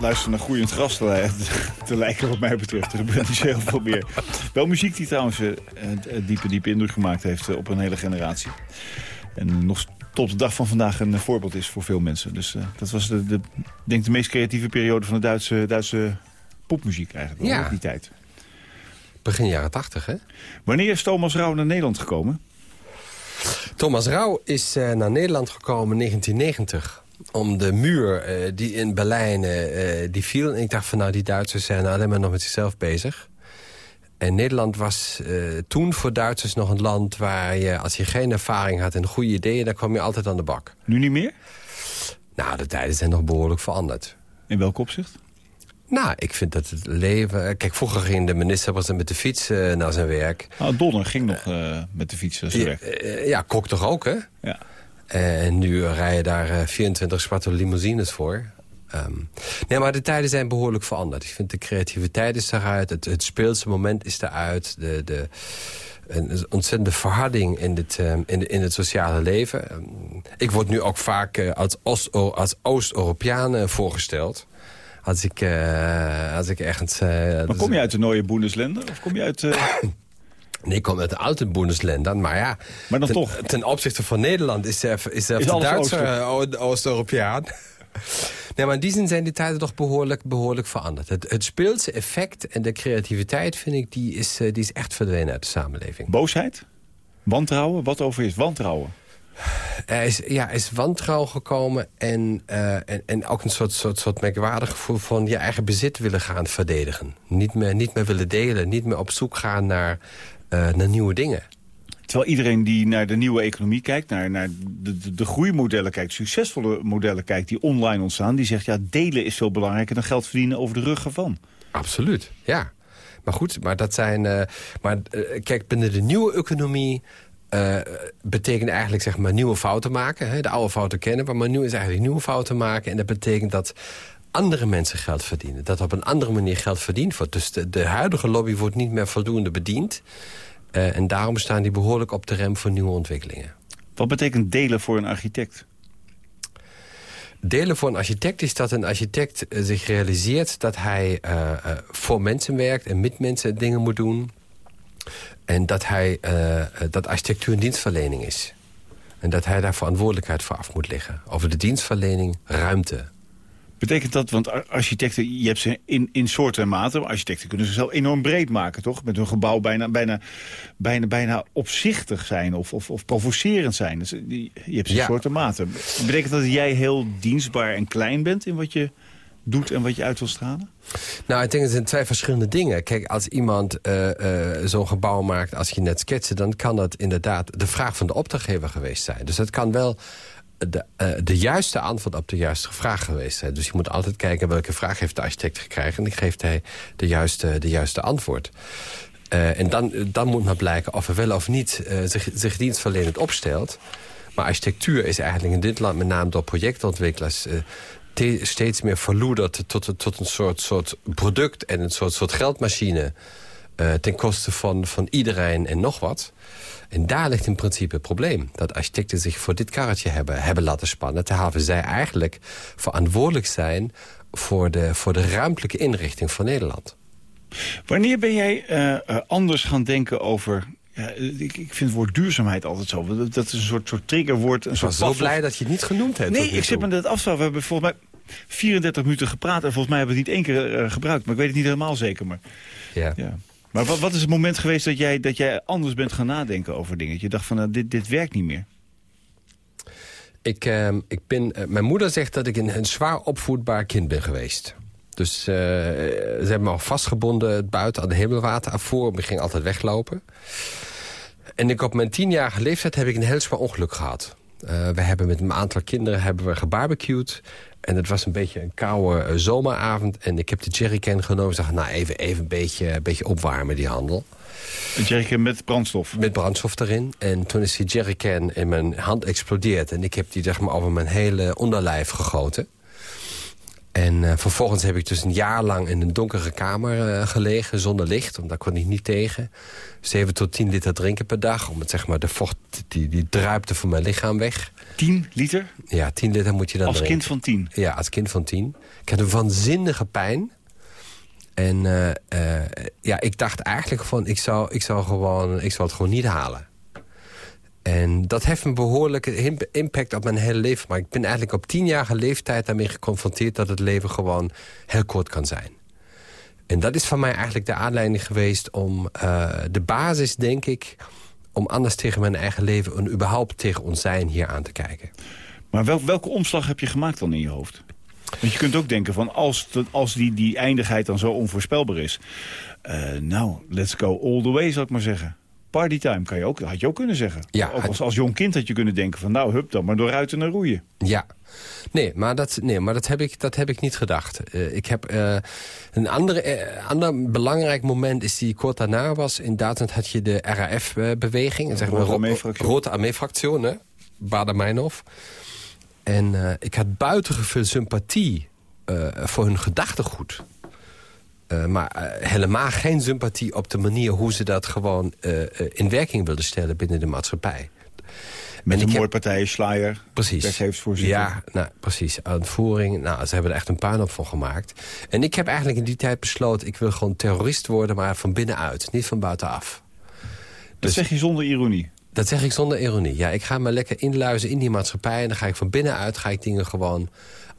Luisteren naar groeiend gras te, te, lijken wat mij betreft. Er gebeurt niet heel veel meer. Wel muziek die trouwens uh, diepe, diepe indruk gemaakt heeft op een hele generatie. En nog tot de dag van vandaag een voorbeeld is voor veel mensen. Dus dat was de, de, denk de meest creatieve periode van de Duitse, Duitse popmuziek eigenlijk. Ja. die tijd. Begin jaren tachtig, hè? Wanneer is Thomas Rauw naar Nederland gekomen? Thomas Rauw is naar Nederland gekomen in 1990 om de muur uh, die in Berlijn uh, die viel. En ik dacht van nou, die Duitsers zijn alleen maar nog met zichzelf bezig. En Nederland was uh, toen voor Duitsers nog een land waar je... als je geen ervaring had en goede ideeën, dan kwam je altijd aan de bak. Nu niet meer? Nou, de tijden zijn nog behoorlijk veranderd. In welk opzicht? Nou, ik vind dat het leven... Kijk, vroeger ging de minister was met de fiets naar zijn werk. Nou, Donner ging nog met de fiets naar zijn werk. ja, Kok toch ook, hè? Ja. En nu rijden daar 24 zwarte limousines voor. Um, nee, maar de tijden zijn behoorlijk veranderd. Ik vind de creativiteit is eruit, het, het speelse moment is eruit... De, de, een ontzettende verharding in het, um, in, de, in het sociale leven. Um, ik word nu ook vaak uh, als, als Oost-Europeaan uh, voorgesteld. Als ik, uh, als ik ergens... maar kom je uit de Nooie Bundesländer? Of kom je uit... Nee, ik kom uit de oude Bundesländer, maar ja... Maar dan ten, toch? Ten opzichte van Nederland is er, is er is de Duitser eh, Oost-Europeaan. nee, maar in die zin zijn die tijden toch behoorlijk, behoorlijk veranderd. Het, het speelse effect en de creativiteit, vind ik, die is, eh, die is echt verdwenen uit de samenleving. Boosheid? Wantrouwen? Wat over is wantrouwen? Er is, ja, is wantrouwen gekomen en, uh, en, en ook een soort, soort, soort merkwaardig gevoel van je eigen bezit willen gaan verdedigen. Niet meer, niet meer willen delen, niet meer op zoek gaan naar uh, naar nieuwe dingen. Terwijl iedereen die naar de nieuwe economie kijkt, naar, naar de, de, de groeimodellen kijkt, succesvolle modellen kijkt die online ontstaan, die zegt ja, delen is veel belangrijker dan geld verdienen over de rug ervan. Absoluut, ja. Maar goed, maar dat zijn. Uh, maar uh, kijk, binnen de nieuwe economie uh, betekent eigenlijk zeg maar nieuwe fouten maken. Hè? De oude fouten kennen maar nu is eigenlijk nieuwe fouten maken. En dat betekent dat andere mensen geld verdienen. Dat op een andere manier geld verdiend wordt. Dus de, de huidige lobby wordt niet meer voldoende bediend. Uh, en daarom staan die behoorlijk op de rem voor nieuwe ontwikkelingen. Wat betekent delen voor een architect? Delen voor een architect is dat een architect uh, zich realiseert... dat hij uh, voor mensen werkt en met mensen dingen moet doen. En dat, hij, dat architectuur een dienstverlening is. En dat hij daar verantwoordelijkheid voor af moet leggen. Over de dienstverlening, ruimte, Betekent dat, want architecten, je hebt ze in, in soorten en maten... maar architecten kunnen zichzelf enorm breed maken, toch? Met hun gebouw bijna, bijna, bijna, bijna opzichtig zijn of, of, of provocerend zijn. Dus je hebt ze in soorten en maten. Betekent dat jij heel dienstbaar en klein bent in wat je doet en wat je uit wil stralen? Nou, ik denk het zijn twee verschillende dingen. Kijk, als iemand uh, uh, zo'n gebouw maakt als je net schetste... dan kan dat inderdaad de vraag van de opdrachtgever geweest zijn. Dus dat kan wel de, uh, de juiste antwoord op de juiste vraag geweest zijn. Dus je moet altijd kijken welke vraag heeft de architect gekregen... en dan geeft hij de juiste, de juiste antwoord. Uh, en dan, dan moet maar blijken of er wel of niet uh, zich, zich dienstverlenend opstelt. Maar architectuur is eigenlijk in dit land met name door projectontwikkelaars... steeds meer verloederd tot, tot een soort, soort product en een soort, soort geldmachine... ten koste van, van iedereen en nog wat... En daar ligt in principe het probleem. Dat architecten zich voor dit karretje hebben, hebben laten spannen... terwijl zij eigenlijk verantwoordelijk zijn... voor de, voor de ruimtelijke inrichting van Nederland. Wanneer ben jij uh, anders gaan denken over ja, ik, ik, vind het woord duurzaamheid altijd zo. Dat, is een soort, soort triggerwoord. Een ik was zo blij dat je het niet genoemd hebt. Nee, ik zit me net af. We hebben volgens mij 34 minuten gepraat. En volgens mij hebben we het niet één keer uh, gebruikt. Maar ik weet het niet helemaal zeker. Maar, ja. ja. Maar wat, wat is het moment geweest dat jij, dat jij anders bent gaan nadenken over dingen? Je dacht van, nou, dit, dit werkt niet meer. Ik, uh, ik ben, uh, mijn moeder zegt dat ik een, een, zwaar opvoedbaar kind ben geweest. Dus uh, ze hebben me al vastgebonden buiten aan de hemelwater afvoer. Ik ging altijd weglopen. En ik op mijn tienjarige leeftijd heb ik een heel zwaar ongeluk gehad. Uh, we hebben met een aantal kinderen hebben we gebarbecued. En het was een beetje een koude uh, zomeravond. En ik heb de jerrycan genomen. Ik dacht, nou even, even een, beetje, een beetje opwarmen die handel. Een jerrycan met brandstof? Met brandstof erin. En toen is die jerrycan in mijn hand explodeerd. En ik heb die zeg maar, over mijn hele onderlijf gegoten. En uh, vervolgens heb ik dus een jaar lang in een donkere kamer uh, gelegen, zonder licht. Omdat kon ik niet tegen. 7 tot 10 liter drinken per dag. Om het, zeg maar, de vocht, die, die druipte van mijn lichaam weg. 10 liter? Ja, 10 liter moet je dan Als drinken. kind van 10? Ja, als kind van 10. Ik had een waanzinnige pijn. En uh, ja, ik dacht eigenlijk van, ik zou, ik, zou gewoon, ik zou het gewoon niet halen. En dat heeft een behoorlijke impact op mijn hele leven. Maar ik ben eigenlijk op tienjarige leeftijd daarmee geconfronteerd... dat het leven gewoon heel kort kan zijn. En dat is voor mij eigenlijk de aanleiding geweest om uh, de basis, denk ik... om anders tegen mijn eigen leven en überhaupt tegen ons zijn hier aan te kijken. Maar wel, welke omslag heb je gemaakt dan in je hoofd? Want je kunt ook denken van als, als die, die eindigheid dan zo onvoorspelbaar is... Uh, nou, let's go all the way, zou ik maar zeggen. Partytime kan je ook, had je ook kunnen zeggen. Ja, ook als, als jong kind had je kunnen denken van nou, hup dan maar door ruiten naar roeien. Ja, nee, maar dat, nee, maar dat, heb, ik, dat heb ik niet gedacht. Uh, ik heb uh, een andere, uh, ander belangrijk moment is die kort daarna was. In Duitsland had je de RAF-beweging. zeg maar, Rote Armee-fractie, Bader-Meinhof. En ik had buitengeveul sympathie voor hun gedachtegoed. Uh, maar uh, helemaal geen sympathie op de manier hoe ze dat gewoon uh, in werking wilden stellen binnen de maatschappij. Met een moordpartij, Schleier, precies. Ja, nou, precies. Uitvoering, nou, ze hebben er echt een puinhoop van gemaakt. En ik heb eigenlijk in die tijd besloten... ik wil gewoon terrorist worden, maar van binnenuit, niet van buitenaf. Dat dus, zeg je zonder ironie? Dat zeg ik zonder ironie. Ja, ik ga me lekker inluizen in die maatschappij... en dan ga ik van binnenuit ga ik dingen gewoon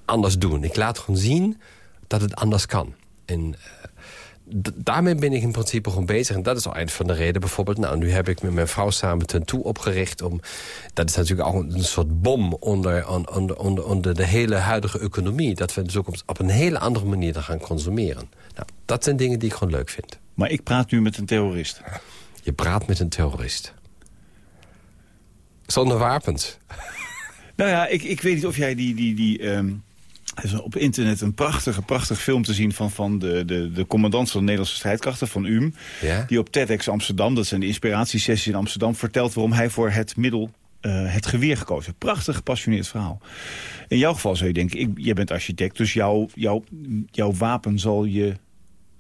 anders doen. Ik laat gewoon zien dat het anders kan. En daarmee ben ik in principe gewoon bezig. En dat is al een van de reden. Bijvoorbeeld, nou, nu heb ik met mijn vrouw samen ten toe opgericht. Om, dat is natuurlijk ook een soort bom onder, onder, onder, onder de hele huidige economie. Dat we dus ook op een hele andere manier gaan consumeren. Nou, dat zijn dingen die ik gewoon leuk vind. Maar ik praat nu met een terrorist. Je praat met een terrorist. Zonder wapens. Nou ja, ik, ik weet niet of jij die... die, die um er is op internet een prachtige, prachtige film te zien... van, van de, de, de commandant van de Nederlandse strijdkrachten, van UM. Ja? Die op TEDx Amsterdam, dat zijn de inspiratiesessies in Amsterdam... vertelt waarom hij voor het middel uh, het geweer gekozen. Prachtig gepassioneerd verhaal. In jouw geval zou je denken, ik, jij bent architect... dus jouw, jouw, jouw wapen zal je,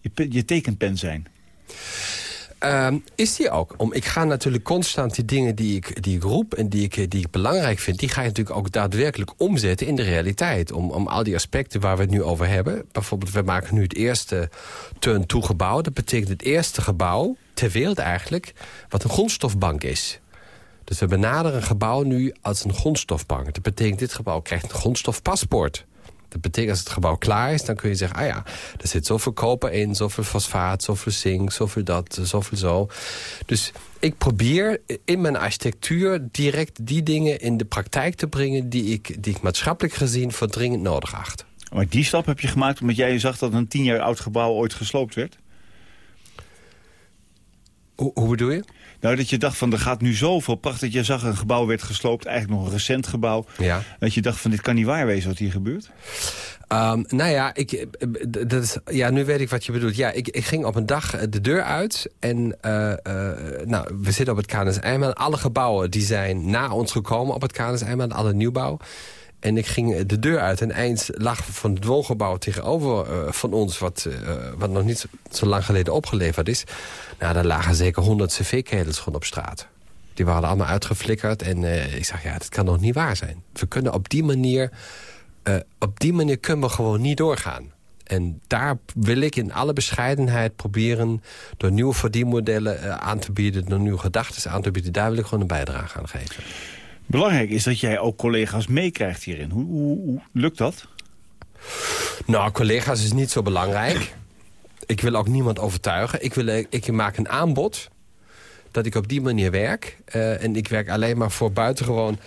je, je tekenpen zijn. Uh, is die ook. Om, ik ga natuurlijk constant die dingen die ik, die ik roep en die ik, die ik belangrijk vind... die ga je natuurlijk ook daadwerkelijk omzetten in de realiteit. Om, om al die aspecten waar we het nu over hebben. Bijvoorbeeld, we maken nu het eerste turn toe gebouw. Dat betekent het eerste gebouw ter wereld eigenlijk... wat een grondstofbank is. Dus we benaderen een gebouw nu als een grondstofbank. Dat betekent, dit gebouw krijgt een grondstofpaspoort. Dat betekent als het gebouw klaar is, dan kun je zeggen... ah ja, er zit zoveel koper in, zoveel fosfaat, zoveel zink, zoveel dat, zoveel zo. Dus ik probeer in mijn architectuur direct die dingen in de praktijk te brengen... die ik, die ik maatschappelijk gezien voor dringend nodig acht. Maar die stap heb je gemaakt omdat jij zag dat een tien jaar oud gebouw ooit gesloopt werd? Hoe, hoe bedoel je? Nou, dat je dacht van, er gaat nu zoveel prachtig. Je zag een gebouw werd gesloopt, eigenlijk nog een recent gebouw. Ja. Dat je dacht van, dit kan niet waar wezen wat hier gebeurt. Um, nou ja, ik, dat is, ja, nu weet ik wat je bedoelt. Ja, ik, ik ging op een dag de deur uit. En uh, uh, nou, we zitten op het KNS. Alle gebouwen die zijn na ons gekomen op het KNS. Alle nieuwbouw. En ik ging de deur uit en eind lag van het woongebouw tegenover uh, van ons... Wat, uh, wat nog niet zo lang geleden opgeleverd is. Nou, daar lagen zeker honderd cv-ketels gewoon op straat. Die waren allemaal uitgeflikkerd en uh, ik zeg, ja, dat kan nog niet waar zijn. We kunnen op die manier, op die manier kunnen we gewoon niet doorgaan. En daar wil ik in alle bescheidenheid proberen... door nieuwe verdienmodellen aan te bieden, door nieuwe gedachten aan te bieden... daar wil ik gewoon een bijdrage aan geven. Belangrijk is dat jij ook collega's meekrijgt hierin. Hoe, hoe, lukt dat? Nou, collega's is niet zo belangrijk. ik wil ook niemand overtuigen. Ik, wil, ik maak een aanbod dat ik op die manier werk. Uh, en ik werk alleen maar voor buitengewoon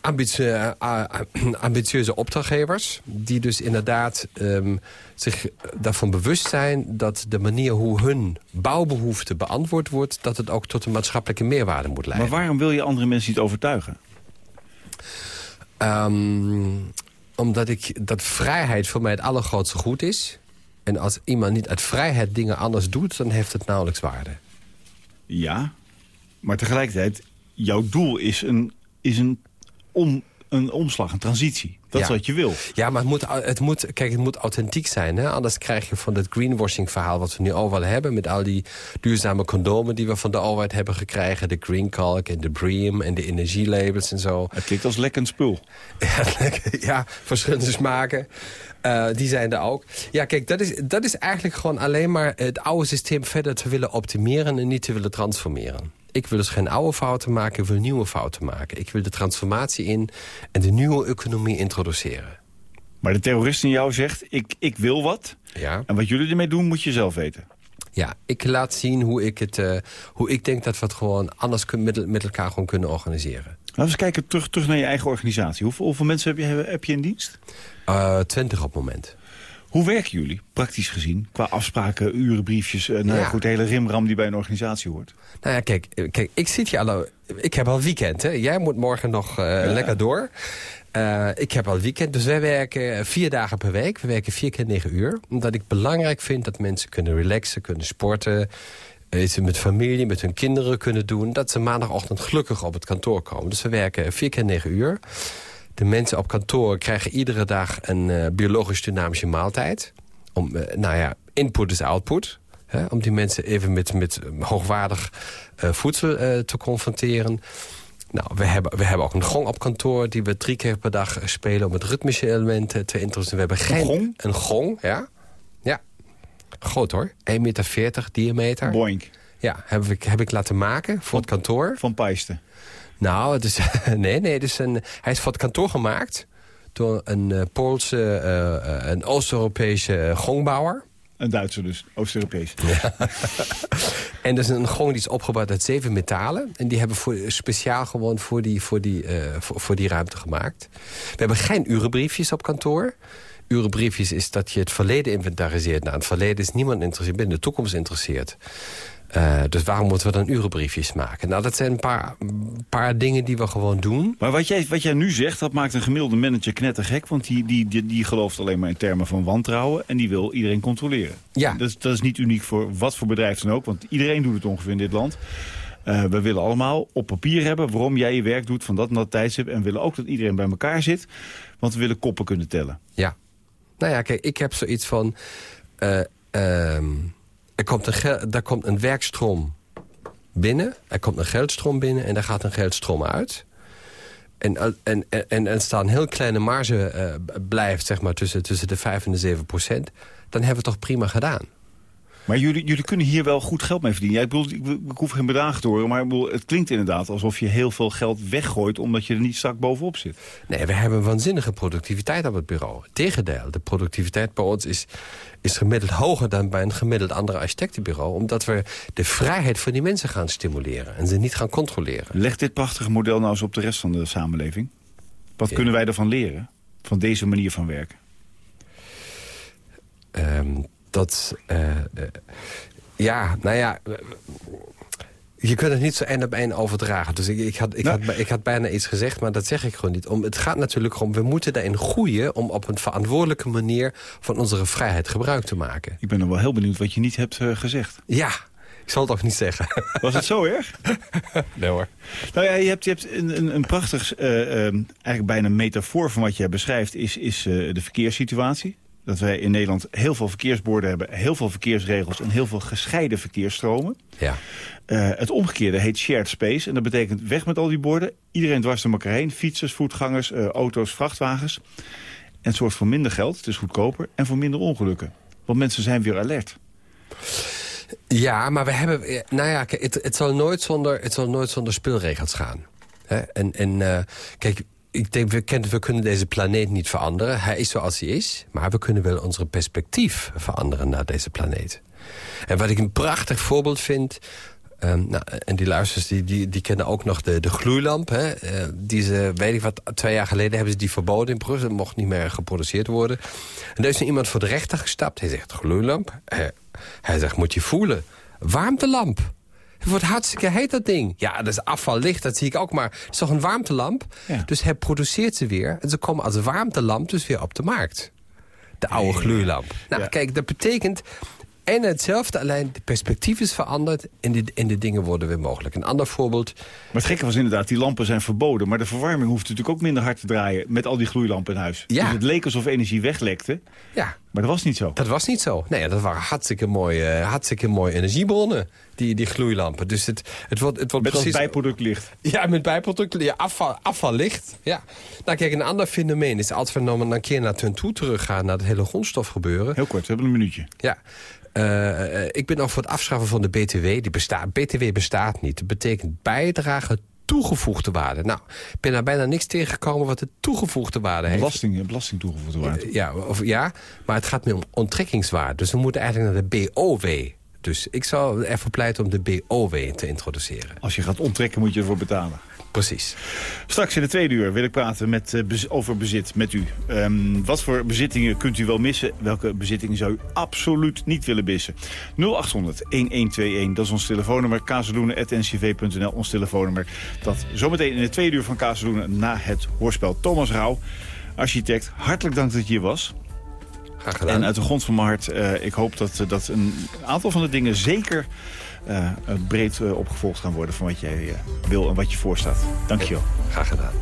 ambitie, uh, ambitieuze opdrachtgevers... die dus inderdaad um, zich daarvan bewust zijn... dat de manier hoe hun bouwbehoefte beantwoord wordt... dat het ook tot een maatschappelijke meerwaarde moet leiden. Maar waarom wil je andere mensen niet overtuigen? Um, omdat ik dat vrijheid voor mij het allergrootste goed is. En als iemand niet uit vrijheid dingen anders doet... dan heeft het nauwelijks waarde. Ja, maar tegelijkertijd... jouw doel is een, is een om, een omslag, een transitie. Dat Ja. is wat je wil. Ja, maar het moet, het moet, kijk, het moet authentiek zijn. Hè? Anders krijg je van dat greenwashing verhaal wat we nu overal hebben... met al die duurzame condomen die we van de overheid hebben gekregen. De Green Calc en de Bream en de energielabels en zo. Het klinkt als lekkend spul. Ja, ja verschillende smaken. Eh, die zijn er ook. Ja, kijk, dat is, dat is eigenlijk gewoon alleen maar het oude systeem verder te willen optimeren en niet te willen transformeren. Ik wil dus geen oude fouten maken, ik wil nieuwe fouten maken. Ik wil de transformatie in en de nieuwe economie introduceren. Maar de terrorist in jou zegt, ik, ik wil wat. Ja. En wat jullie ermee doen, moet je zelf weten. Ja, ik laat zien hoe ik, het, eh, hoe ik denk dat we het gewoon anders kun, met, met elkaar gewoon kunnen organiseren. Laten we eens kijken terug, terug naar je eigen organisatie. Hoeveel, hoeveel mensen heb je, heb je in dienst? Eh, Twintig op het moment. Hoe werken jullie, praktisch gezien? Qua afspraken, uren, briefjes, eh, nou ja. Goed, de hele rimram die bij een organisatie hoort. Nou ja, kijk, eh, kijk ik zit hier al... Ik heb al weekend, hè. Jij moet morgen nog eh, lekker door. Ik heb al weekend, dus wij werken vier dagen per week. We werken vier keer negen uur. Omdat ik belangrijk vind dat mensen kunnen relaxen, kunnen sporten... iets met familie, met hun kinderen kunnen doen... dat ze maandagochtend gelukkig op het kantoor komen. Dus we werken vier keer negen uur. De mensen op kantoor krijgen iedere dag een eh, biologisch dynamische maaltijd. Om, eh, nou ja, input is output. Hè, om die mensen even met, met hoogwaardig eh, voedsel te confronteren. Nou, we hebben, we hebben ook een gong op kantoor... die we drie keer per dag spelen om het ritmische elementen te introduceren. We hebben geen, gong? Een gong, ja. Ja. Groot hoor. 1,40 meter diameter. Boink, Ja, heb ik, heb ik laten maken voor het kantoor. van Pijsten. Nou, het is, nee, nee, het is een, hij is voor het kantoor gemaakt... door een eh, Poolse, eh, eh, een Oost-Europese gongbouwer. Een Duitser dus, Oost-Europees. En dat is een gong die is opgebouwd uit zeven metalen. En die hebben we speciaal gewoon voor die, voor, die, voor, voor die ruimte gemaakt. We hebben geen urenbriefjes op kantoor. Urenbriefjes is dat je het verleden inventariseert. Nou, het verleden is niemand geïnteresseerd, binnen de toekomst interesseert. Eh, dus waarom moeten we dan urenbriefjes maken? Nou, dat zijn een paar, paar dingen die we gewoon doen. Maar wat jij, wat jij nu zegt, dat maakt een gemiddelde manager knettergek. Want die, die, die, die gelooft alleen maar in termen van wantrouwen. En die wil iedereen controleren. Ja. Dat, is- dat is niet uniek voor wat voor bedrijf dan ook. Want iedereen doet het ongeveer in dit land. Eh, we willen allemaal op papier hebben waarom jij je werk doet van dat en dat tijdstip. En we willen ook dat iedereen bij elkaar zit. Want we willen koppen kunnen tellen. Ja. Nou ja, kijk, ik heb zoiets van... eh, ehm, er, komt een daar komt een werkstroom binnen. Er komt een geldstroom binnen en daar gaat een geldstroom uit. En, al- en, en, en er staat een heel kleine marge eh, blijft zeg maar, tussen, tussen de 5 en de 7 procent. Dan hebben we het toch prima gedaan. Maar jullie, jullie kunnen hier wel goed geld mee verdienen. Ja, ik, bedoel, ik, ik hoef geen bedragen te horen. Maar ik bedoel, het klinkt inderdaad alsof je heel veel geld weggooit... omdat je er niet strak bovenop zit. Nee, we hebben waanzinnige productiviteit op het bureau. Tegendeel, de productiviteit bij ons is, is gemiddeld hoger... dan bij een gemiddeld andere architectenbureau... omdat we de vrijheid van die mensen gaan stimuleren... en ze niet gaan controleren. Leg dit prachtige model nou eens op de rest van de samenleving. Wat Ja. kunnen wij ervan leren? Van deze manier van werken? Ehm, dat, eh, eh, ja, nou ja... eh, Je kunt het niet zo één op één overdragen. Dus ik, ik, had, ik, Nou. had, ik had bijna iets gezegd, maar dat zeg ik gewoon niet. Om, het gaat natuurlijk om, we moeten daarin groeien... om op een verantwoordelijke manier van onze vrijheid gebruik te maken. Ik ben er wel heel benieuwd wat je niet hebt gezegd. Ja, ik zal het ook niet zeggen. Was het zo erg? nee hoor. Nou ja, je hebt, je hebt een, een, een prachtig, eh, eh, eigenlijk bijna een metafoor van wat jij beschrijft... is, is de verkeerssituatie. Dat wij in Nederland heel veel verkeersborden hebben... heel veel verkeersregels en heel veel gescheiden verkeersstromen. Ja. Eh, het omgekeerde heet shared space. En dat betekent weg met al die borden. Iedereen dwars door elkaar heen. Fietsers, voetgangers, eh, auto's, vrachtwagens. En het zorgt voor minder geld, het is goedkoper. En voor minder ongelukken. Want mensen zijn weer alert. Ja, maar we hebben... eh, Nou ja, het, het, zal, nooit zonder, het zal nooit zonder speelregels gaan. Hè? En, en eh, kijk, ik denk, we, kennen, we kunnen deze planeet niet veranderen. Hij is zoals hij is. Maar we kunnen wel onze perspectief veranderen naar deze planeet. En wat ik een prachtig voorbeeld vind... ehm, nou, en die luisteraars die, die, die kennen ook nog de, de gloeilamp. Hè? Eh, die ze, weet ik wat, twee jaar geleden hebben ze die verboden in Brussel. mocht niet meer geproduceerd worden. En daar is nu iemand voor de rechter gestapt. Hij zegt, gloeilamp? Hij, hij zegt, moet je voelen. Warmtelamp. Het wordt hartstikke heet, dat ding. Ja, dat is afvallicht, dat zie ik ook. Maar het is toch een warmtelamp? Ja. Dus hij produceert ze weer. En ze komen als warmtelamp dus weer op de markt. De oude gloeilamp. Nou, Ja. kijk, dat betekent... en hetzelfde, alleen de perspectief is veranderd... en de, en de dingen worden weer mogelijk. Een ander voorbeeld... Maar het gekke was inderdaad, die lampen zijn verboden... maar de verwarming hoeft natuurlijk ook minder hard te draaien... met al die gloeilampen in huis. Ja. Dus het leek alsof energie weglekte, Ja, maar dat was niet zo. dat was niet zo. Nee, dat waren hartstikke mooie, hartstikke mooie energiebronnen, die, die gloeilampen. Dus het, het wordt, het wordt Met precies... bijproduct licht. Ja, met bijproducten. Ja, afval, afvallicht. Ja. Nou, kijk, een ander fenomeen is als we nog een keer naar ten toe teruggaan... naar het hele grondstofgebeuren. Heel kort, we hebben een minuutje. Ja. Eh, eh, ik ben ook voor het afschaffen van de BTW. Die bestaat, BTW bestaat niet. Dat betekent bijdrage toegevoegde waarde. Nou, ik ben daar bijna niks tegengekomen wat de toegevoegde waarde heeft. Belasting, belasting toegevoegd waarde. Ja, of, ja, maar het gaat meer om onttrekkingswaarde. Dus we moeten eigenlijk naar de BOW. Dus ik zou ervoor pleiten om de BOW te introduceren. Als je gaat onttrekken moet je ervoor betalen. Precies. Straks in de tweede uur wil ik praten met, eh, bez- over bezit met u. Ehm, wat voor bezittingen kunt u wel missen? Welke bezittingen zou u absoluut niet willen missen? 0800-1121, dat is ons telefoonnummer. kazeloenen.ncv.nl, ons telefoonnummer. Dat zometeen in de tweede uur van Kazeloenen na het hoorspel. Thomas Rauw, architect, hartelijk dank dat je hier was. Graag gedaan. En uit de grond van mijn hart, eh, ik hoop dat, eh, dat een aantal van de dingen zeker eh, eh, breed eh, opgevolgd gaan worden van wat jij eh, wil en wat je voorstaat. Dank je wel. Graag gedaan.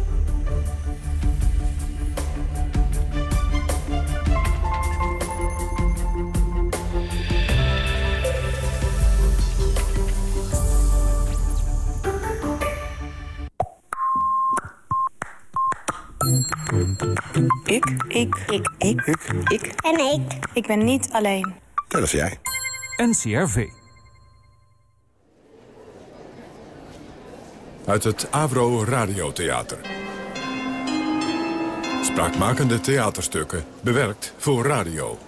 Ik. Ik. Ik. Ik. Ik. En ik. Ik ben niet alleen. Dat is jij. NCRV. Uit het Avro Radiotheater. Spraakmakende theaterstukken, bewerkt voor radio.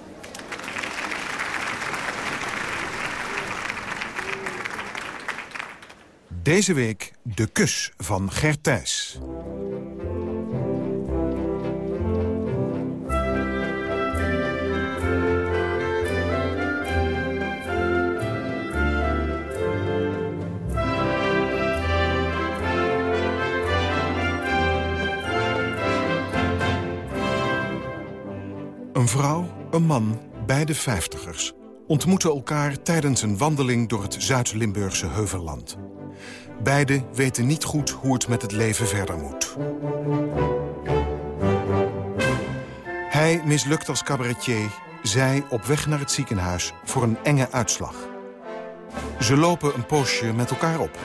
Deze week De Kus van Gert. Vrouw, een man, beide vijftigers... ontmoeten elkaar tijdens een wandeling door het Zuid-Limburgse Heuvelland. Beiden weten niet goed hoe het met het leven verder moet. Hij mislukt als cabaretier, zij op weg naar het ziekenhuis voor een enge uitslag. Ze lopen een poosje met elkaar op.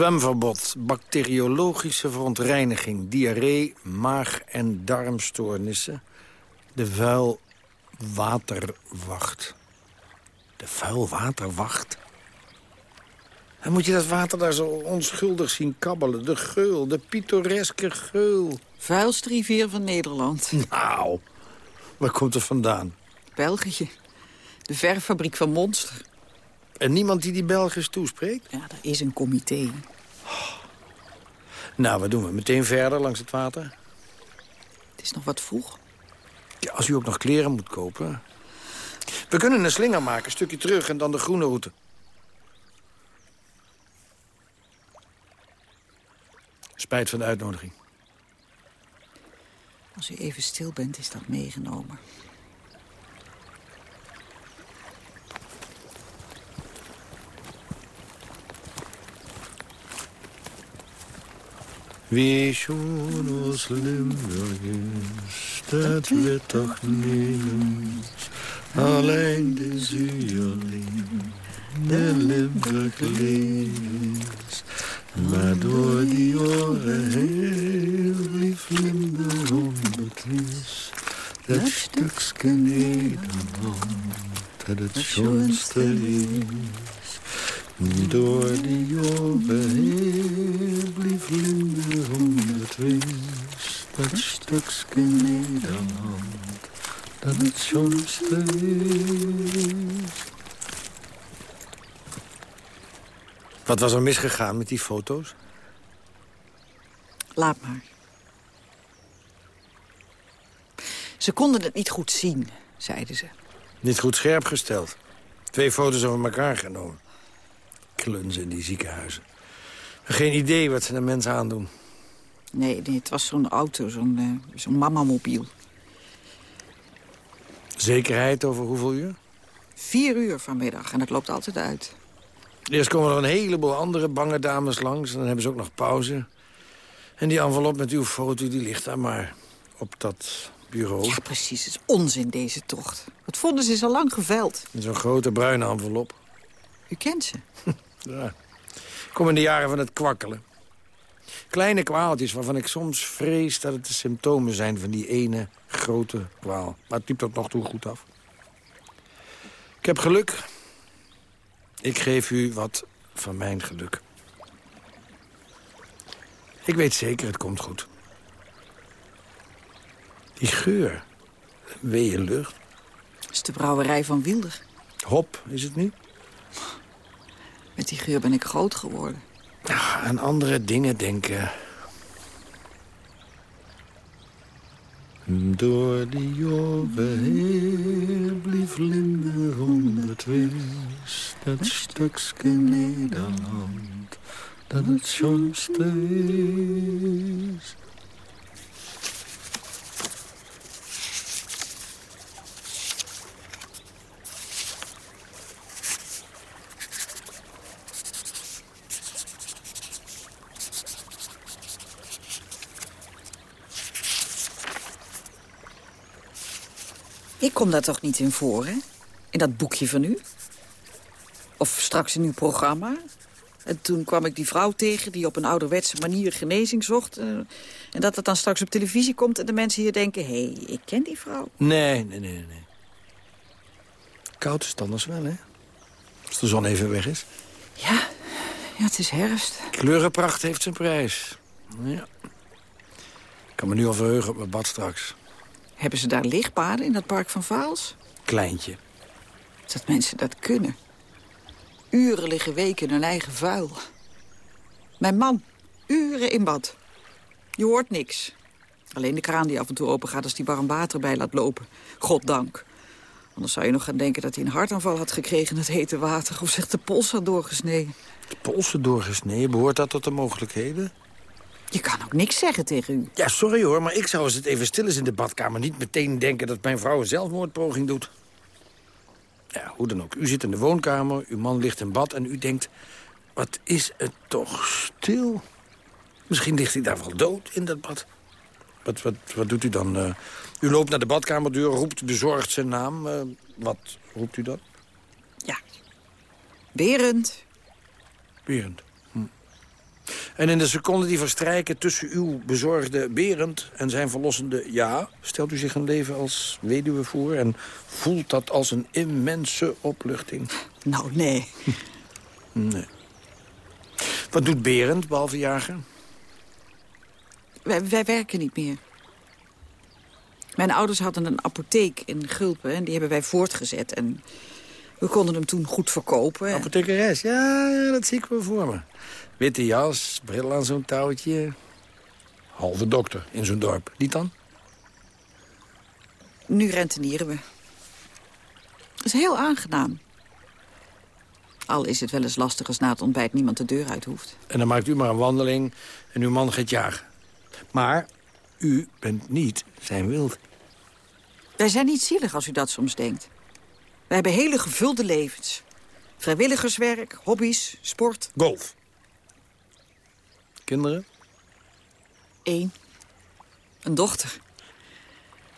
Zwemverbod, bacteriologische verontreiniging, diarree, maag- en darmstoornissen. De vuilwaterwacht. De vuilwaterwacht? En moet je dat water daar zo onschuldig zien kabbelen? De geul, de pittoreske geul. Vuilste rivier van Nederland. Nou, waar komt het vandaan? België. De verffabriek van Monster. En niemand die die Belgisch toespreekt? Ja, er is een comité. Nou, wat doen we? Meteen verder langs het water? Het is nog wat vroeg. Ja, als u ook nog kleren moet kopen. We kunnen een slinger maken, een stukje terug en dan de groene route. Spijt van de uitnodiging. Als u even stil bent, is dat meegenomen. Wie schon aus Limburg ist, dat wird toch niemand. Alleen de zuurling, de Limburg is. Maar door die oren heen blief Limburg onbetwist. Dat stukje Nederland, dat het schoonste is. Door die jaren heen blief Limburg onbetwist. Dat stukje Nederland, dat het schoonste is. Wat was er misgegaan met die foto's? Laat maar. Ze konden het niet goed zien, zeiden ze. Niet goed scherp gesteld. Twee foto's over elkaar genomen. In die ziekenhuizen. Geen idee wat ze de mensen aandoen. Nee, nee het was zo'n auto, zo'n uh, zo'n mamamobiel. Zekerheid over hoeveel uur? Vier uur vanmiddag en dat loopt altijd uit. Eerst komen er een heleboel andere bange dames langs. En dan hebben ze ook nog pauze. En die envelop met uw foto die ligt daar maar op dat bureau. Ja, precies. Het is onzin, deze tocht. Wat vonden ze is al lang geveld. Zo'n grote bruine envelop. U kent ze? ja. Kom in de jaren van het kwakkelen. Kleine kwaaltjes waarvan ik soms vrees dat het de symptomen zijn van die ene grote kwaal. Maar het liep tot nog toe goed af. Ik heb geluk. Ik geef u wat van mijn geluk. Ik weet zeker, het komt goed. Die geur. Weeën lucht. Dat is de brouwerij van Wilder. Hop, is het niet? Met die geur ben ik groot geworden. Nou, aan andere dingen denken. Door die jaren heen blief Limburg onbetwist. Dat stukje Nederland dat het schoonste is. Ik kom daar toch niet in voor, hè? In dat boekje van u? Of straks in uw programma? En toen kwam ik die vrouw tegen die op een ouderwetse manier genezing zocht. Uh, en dat het dan straks op televisie komt en de mensen hier denken... hé, hey, ik ken die vrouw. Nee, nee, nee, nee. Koud is het anders wel, hè? Als de zon even weg is. Ja, ja het is herfst. Kleurenpracht heeft zijn prijs. Ja. Ik kan me nu al verheugen op mijn bad straks. Hebben ze daar lichtpaden in dat park van Vaals? Kleintje. Dat mensen dat kunnen. Uren liggen weken in hun eigen vuil. Mijn man, uren in bad. Je hoort niks. Alleen de kraan die af en toe open gaat als die warm water bij laat lopen. Goddank. Anders zou je nog gaan denken dat hij een hartaanval had gekregen... het hete water of zich de pols had doorgesneden. De polsen doorgesneden? Behoort dat tot de mogelijkheden? Je kan ook niks zeggen tegen u. Ja, sorry hoor, maar ik zou als het even stil is in de badkamer... niet meteen denken dat mijn vrouw een zelfmoordpoging doet. Ja, hoe dan ook. U zit in de woonkamer, uw man ligt in bad en u denkt... wat is het toch stil? Misschien ligt hij daar wel dood in dat bad. Wat, wat, wat doet u dan? Uh, u loopt naar de badkamerdeur, roept bezorgd zijn naam. Uh, wat roept u dan? Ja, Berend. Berend. En in de seconden die verstrijken tussen uw bezorgde Berend en zijn verlossende ja... stelt u zich een leven als weduwe voor en voelt dat als een immense opluchting. Nou, nee. nee. Wat doet Berend, behalve jagen? Wij, wij werken niet meer. Mijn ouders hadden een apotheek in Gulpen en die hebben wij voortgezet. En we konden hem toen goed verkopen. Apothekeres, ja, ja, dat zie ik wel voor me. Witte jas, bril aan zo'n touwtje. Halve dokter in zo'n dorp. Niet dan? Nu rentenieren we. Dat is heel aangenaam. Al is het wel eens lastig als na het ontbijt niemand de deur uit hoeft. En dan maakt u maar een wandeling en uw man gaat jagen. Maar u bent niet zijn wild. Wij zijn niet zielig als u dat soms denkt. Wij hebben hele gevulde levens. Vrijwilligerswerk, hobby's, sport. Golf. Kinderen? Eén. Een dochter.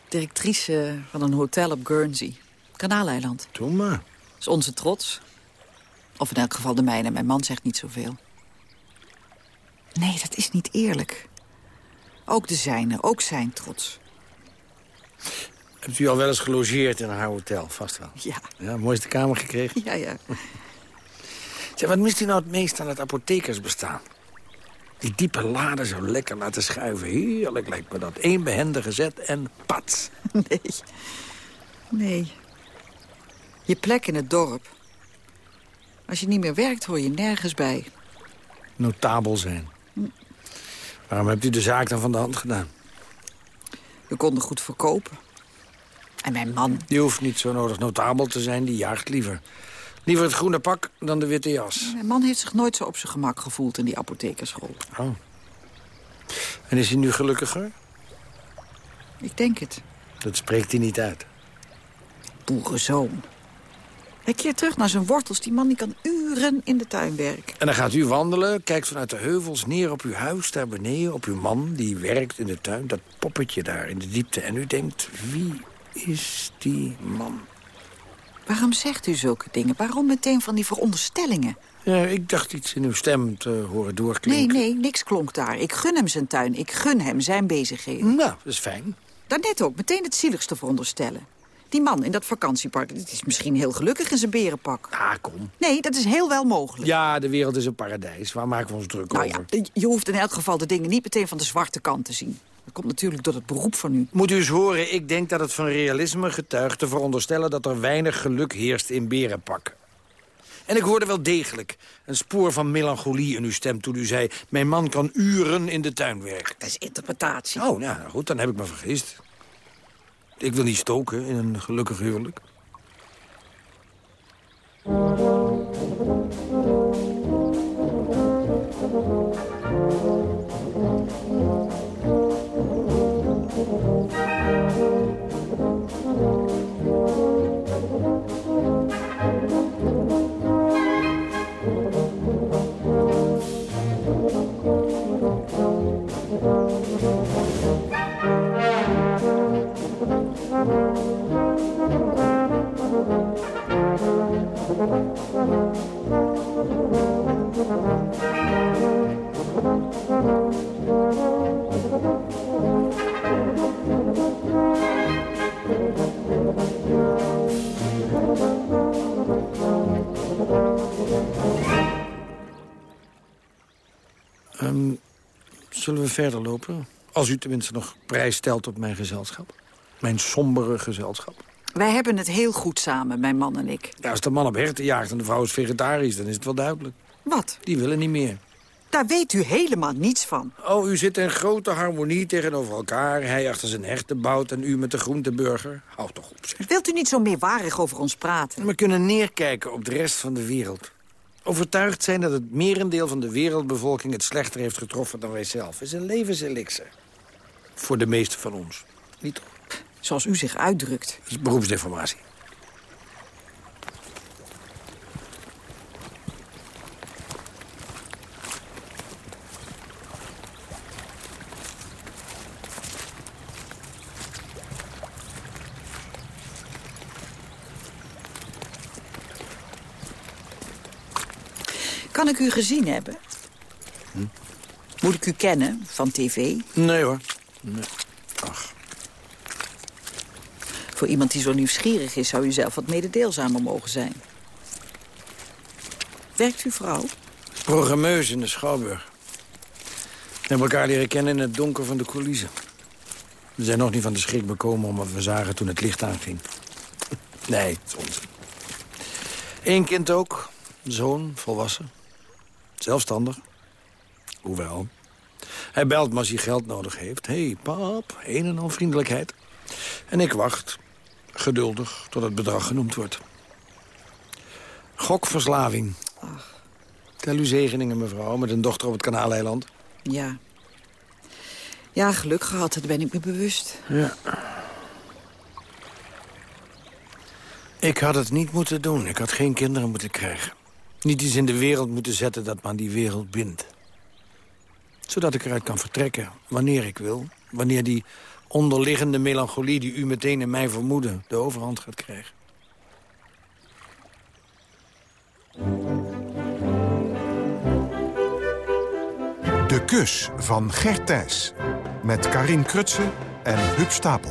Directrice van een hotel op Guernsey. Kanaaleiland. Doe maar. Is onze trots. Of in elk geval de mijne. Mijn man zegt niet zoveel. Nee, dat is niet eerlijk. Ook de zijne, ook zijn trots. Hebt u al wel eens gelogeerd in haar hotel? Vast wel. Ja. Ja, mooiste kamer gekregen? Ja, ja. Zeg, wat mist u nou het meest aan het apothekersbestaan? Die diepe laden zo lekker laten schuiven. Heerlijk lijkt me dat. Eén behendige zet en pats. Nee. Nee. Je plek in het dorp. Als je niet meer werkt, hoor je nergens bij. Notabel zijn. Waarom hebt u de zaak dan van de hand gedaan? We konden goed verkopen. En mijn man. Die hoeft niet zo nodig notabel te zijn, die jaagt liever. Liever het groene pak dan de witte jas. Mijn man heeft zich nooit zo op zijn gemak gevoeld in die apothekerschool. Oh. En is hij nu gelukkiger? Ik denk het. Dat spreekt hij niet uit. Boerenzoon. Hij keert terug naar zijn wortels. Die man die kan uren in de tuin werken. En dan gaat u wandelen, kijkt vanuit de heuvels neer op uw huis daar beneden... op uw man die werkt in de tuin, dat poppetje daar in de diepte. En u denkt, wie is die man? Waarom zegt u zulke dingen? Waarom meteen van die veronderstellingen? Ja, ik dacht iets in uw stem te horen Nee, doorklinken. nee, niks klonk daar. Ik gun hem zijn tuin. Ik gun hem zijn bezigheden. Nou, dat is fijn. Daarnet ook, meteen het zieligste veronderstellen. Die man in dat vakantiepark, die is misschien heel gelukkig in zijn berenpak. Ah, kom. Nee, dat is heel wel mogelijk. Ja, de wereld is een paradijs. Waar maken we ons druk nou over? ja, je hoeft in elk geval de dingen niet meteen van de zwarte kant te zien. Dat komt natuurlijk door het beroep van u. Moet u eens horen, ik denk dat het van realisme getuigt... te veronderstellen dat er weinig geluk heerst in berenpak. En ik hoorde wel degelijk een spoor van melancholie in uw stem... toen u zei, mijn man kan uren in de tuin werken. Dat is interpretatie. Oh, nou goed, dan heb ik me vergist. Ik wil niet stoken in een gelukkig huwelijk. Ehm, zullen we verder lopen? Als u tenminste nog prijs stelt op mijn gezelschap. Mijn sombere gezelschap. Wij hebben het heel goed samen, mijn man en ik. Ja, als de man op herten jaagt en de vrouw is vegetarisch... dan is het wel duidelijk. Wat? Die willen niet meer. Daar weet u helemaal niets van. Oh, u zit in grote harmonie tegenover elkaar. Hij achter zijn herten bouwt en u met de groenteburger. Houd toch op, zeg. Wilt u niet zo meewarig over ons praten? We kunnen neerkijken op de rest van de wereld. Overtuigd zijn dat het merendeel van de wereldbevolking... het slechter heeft getroffen dan wij zelf. is een levenselixer. Voor de meeste van ons. Niet toch? Zoals u zich uitdrukt. Dat is beroepsdeformatie. Kan ik u gezien hebben? Moet ik u kennen van tv? Nee hoor. Nee. Ach, Voor iemand die zo nieuwsgierig is, zou u zelf wat mededeelzamer mogen zijn. Werkt uw vrouw? programmeus in de Schouwburg. We hebben elkaar leren kennen in het donker van de coulissen. We zijn nog niet van de schrik bekomen omdat we zagen toen het licht aanging. Nee, het is onzin. Eén kind ook. Zoon, volwassen. Zelfstandig. Hoewel. Hij belt me als hij geld nodig heeft. Hé, hey, pap, een en al vriendelijkheid. En ik wacht, geduldig, tot het bedrag genoemd wordt. Gokverslaving. Tel u zegeningen, mevrouw, met een dochter op het Kanaaleiland. Ja. Ja, geluk gehad, dat ben ik me bewust. Ja. Ik had het niet moeten doen. Ik had geen kinderen moeten krijgen. Niet iets in de wereld moeten zetten dat me aan die wereld bindt. Zodat ik eruit kan vertrekken, wanneer ik wil. Wanneer die onderliggende melancholie die u meteen in mij vermoedde... de overhand gaat krijgen. De kus van Gert Thijs. Met Karin Krutse en Huub Stapel.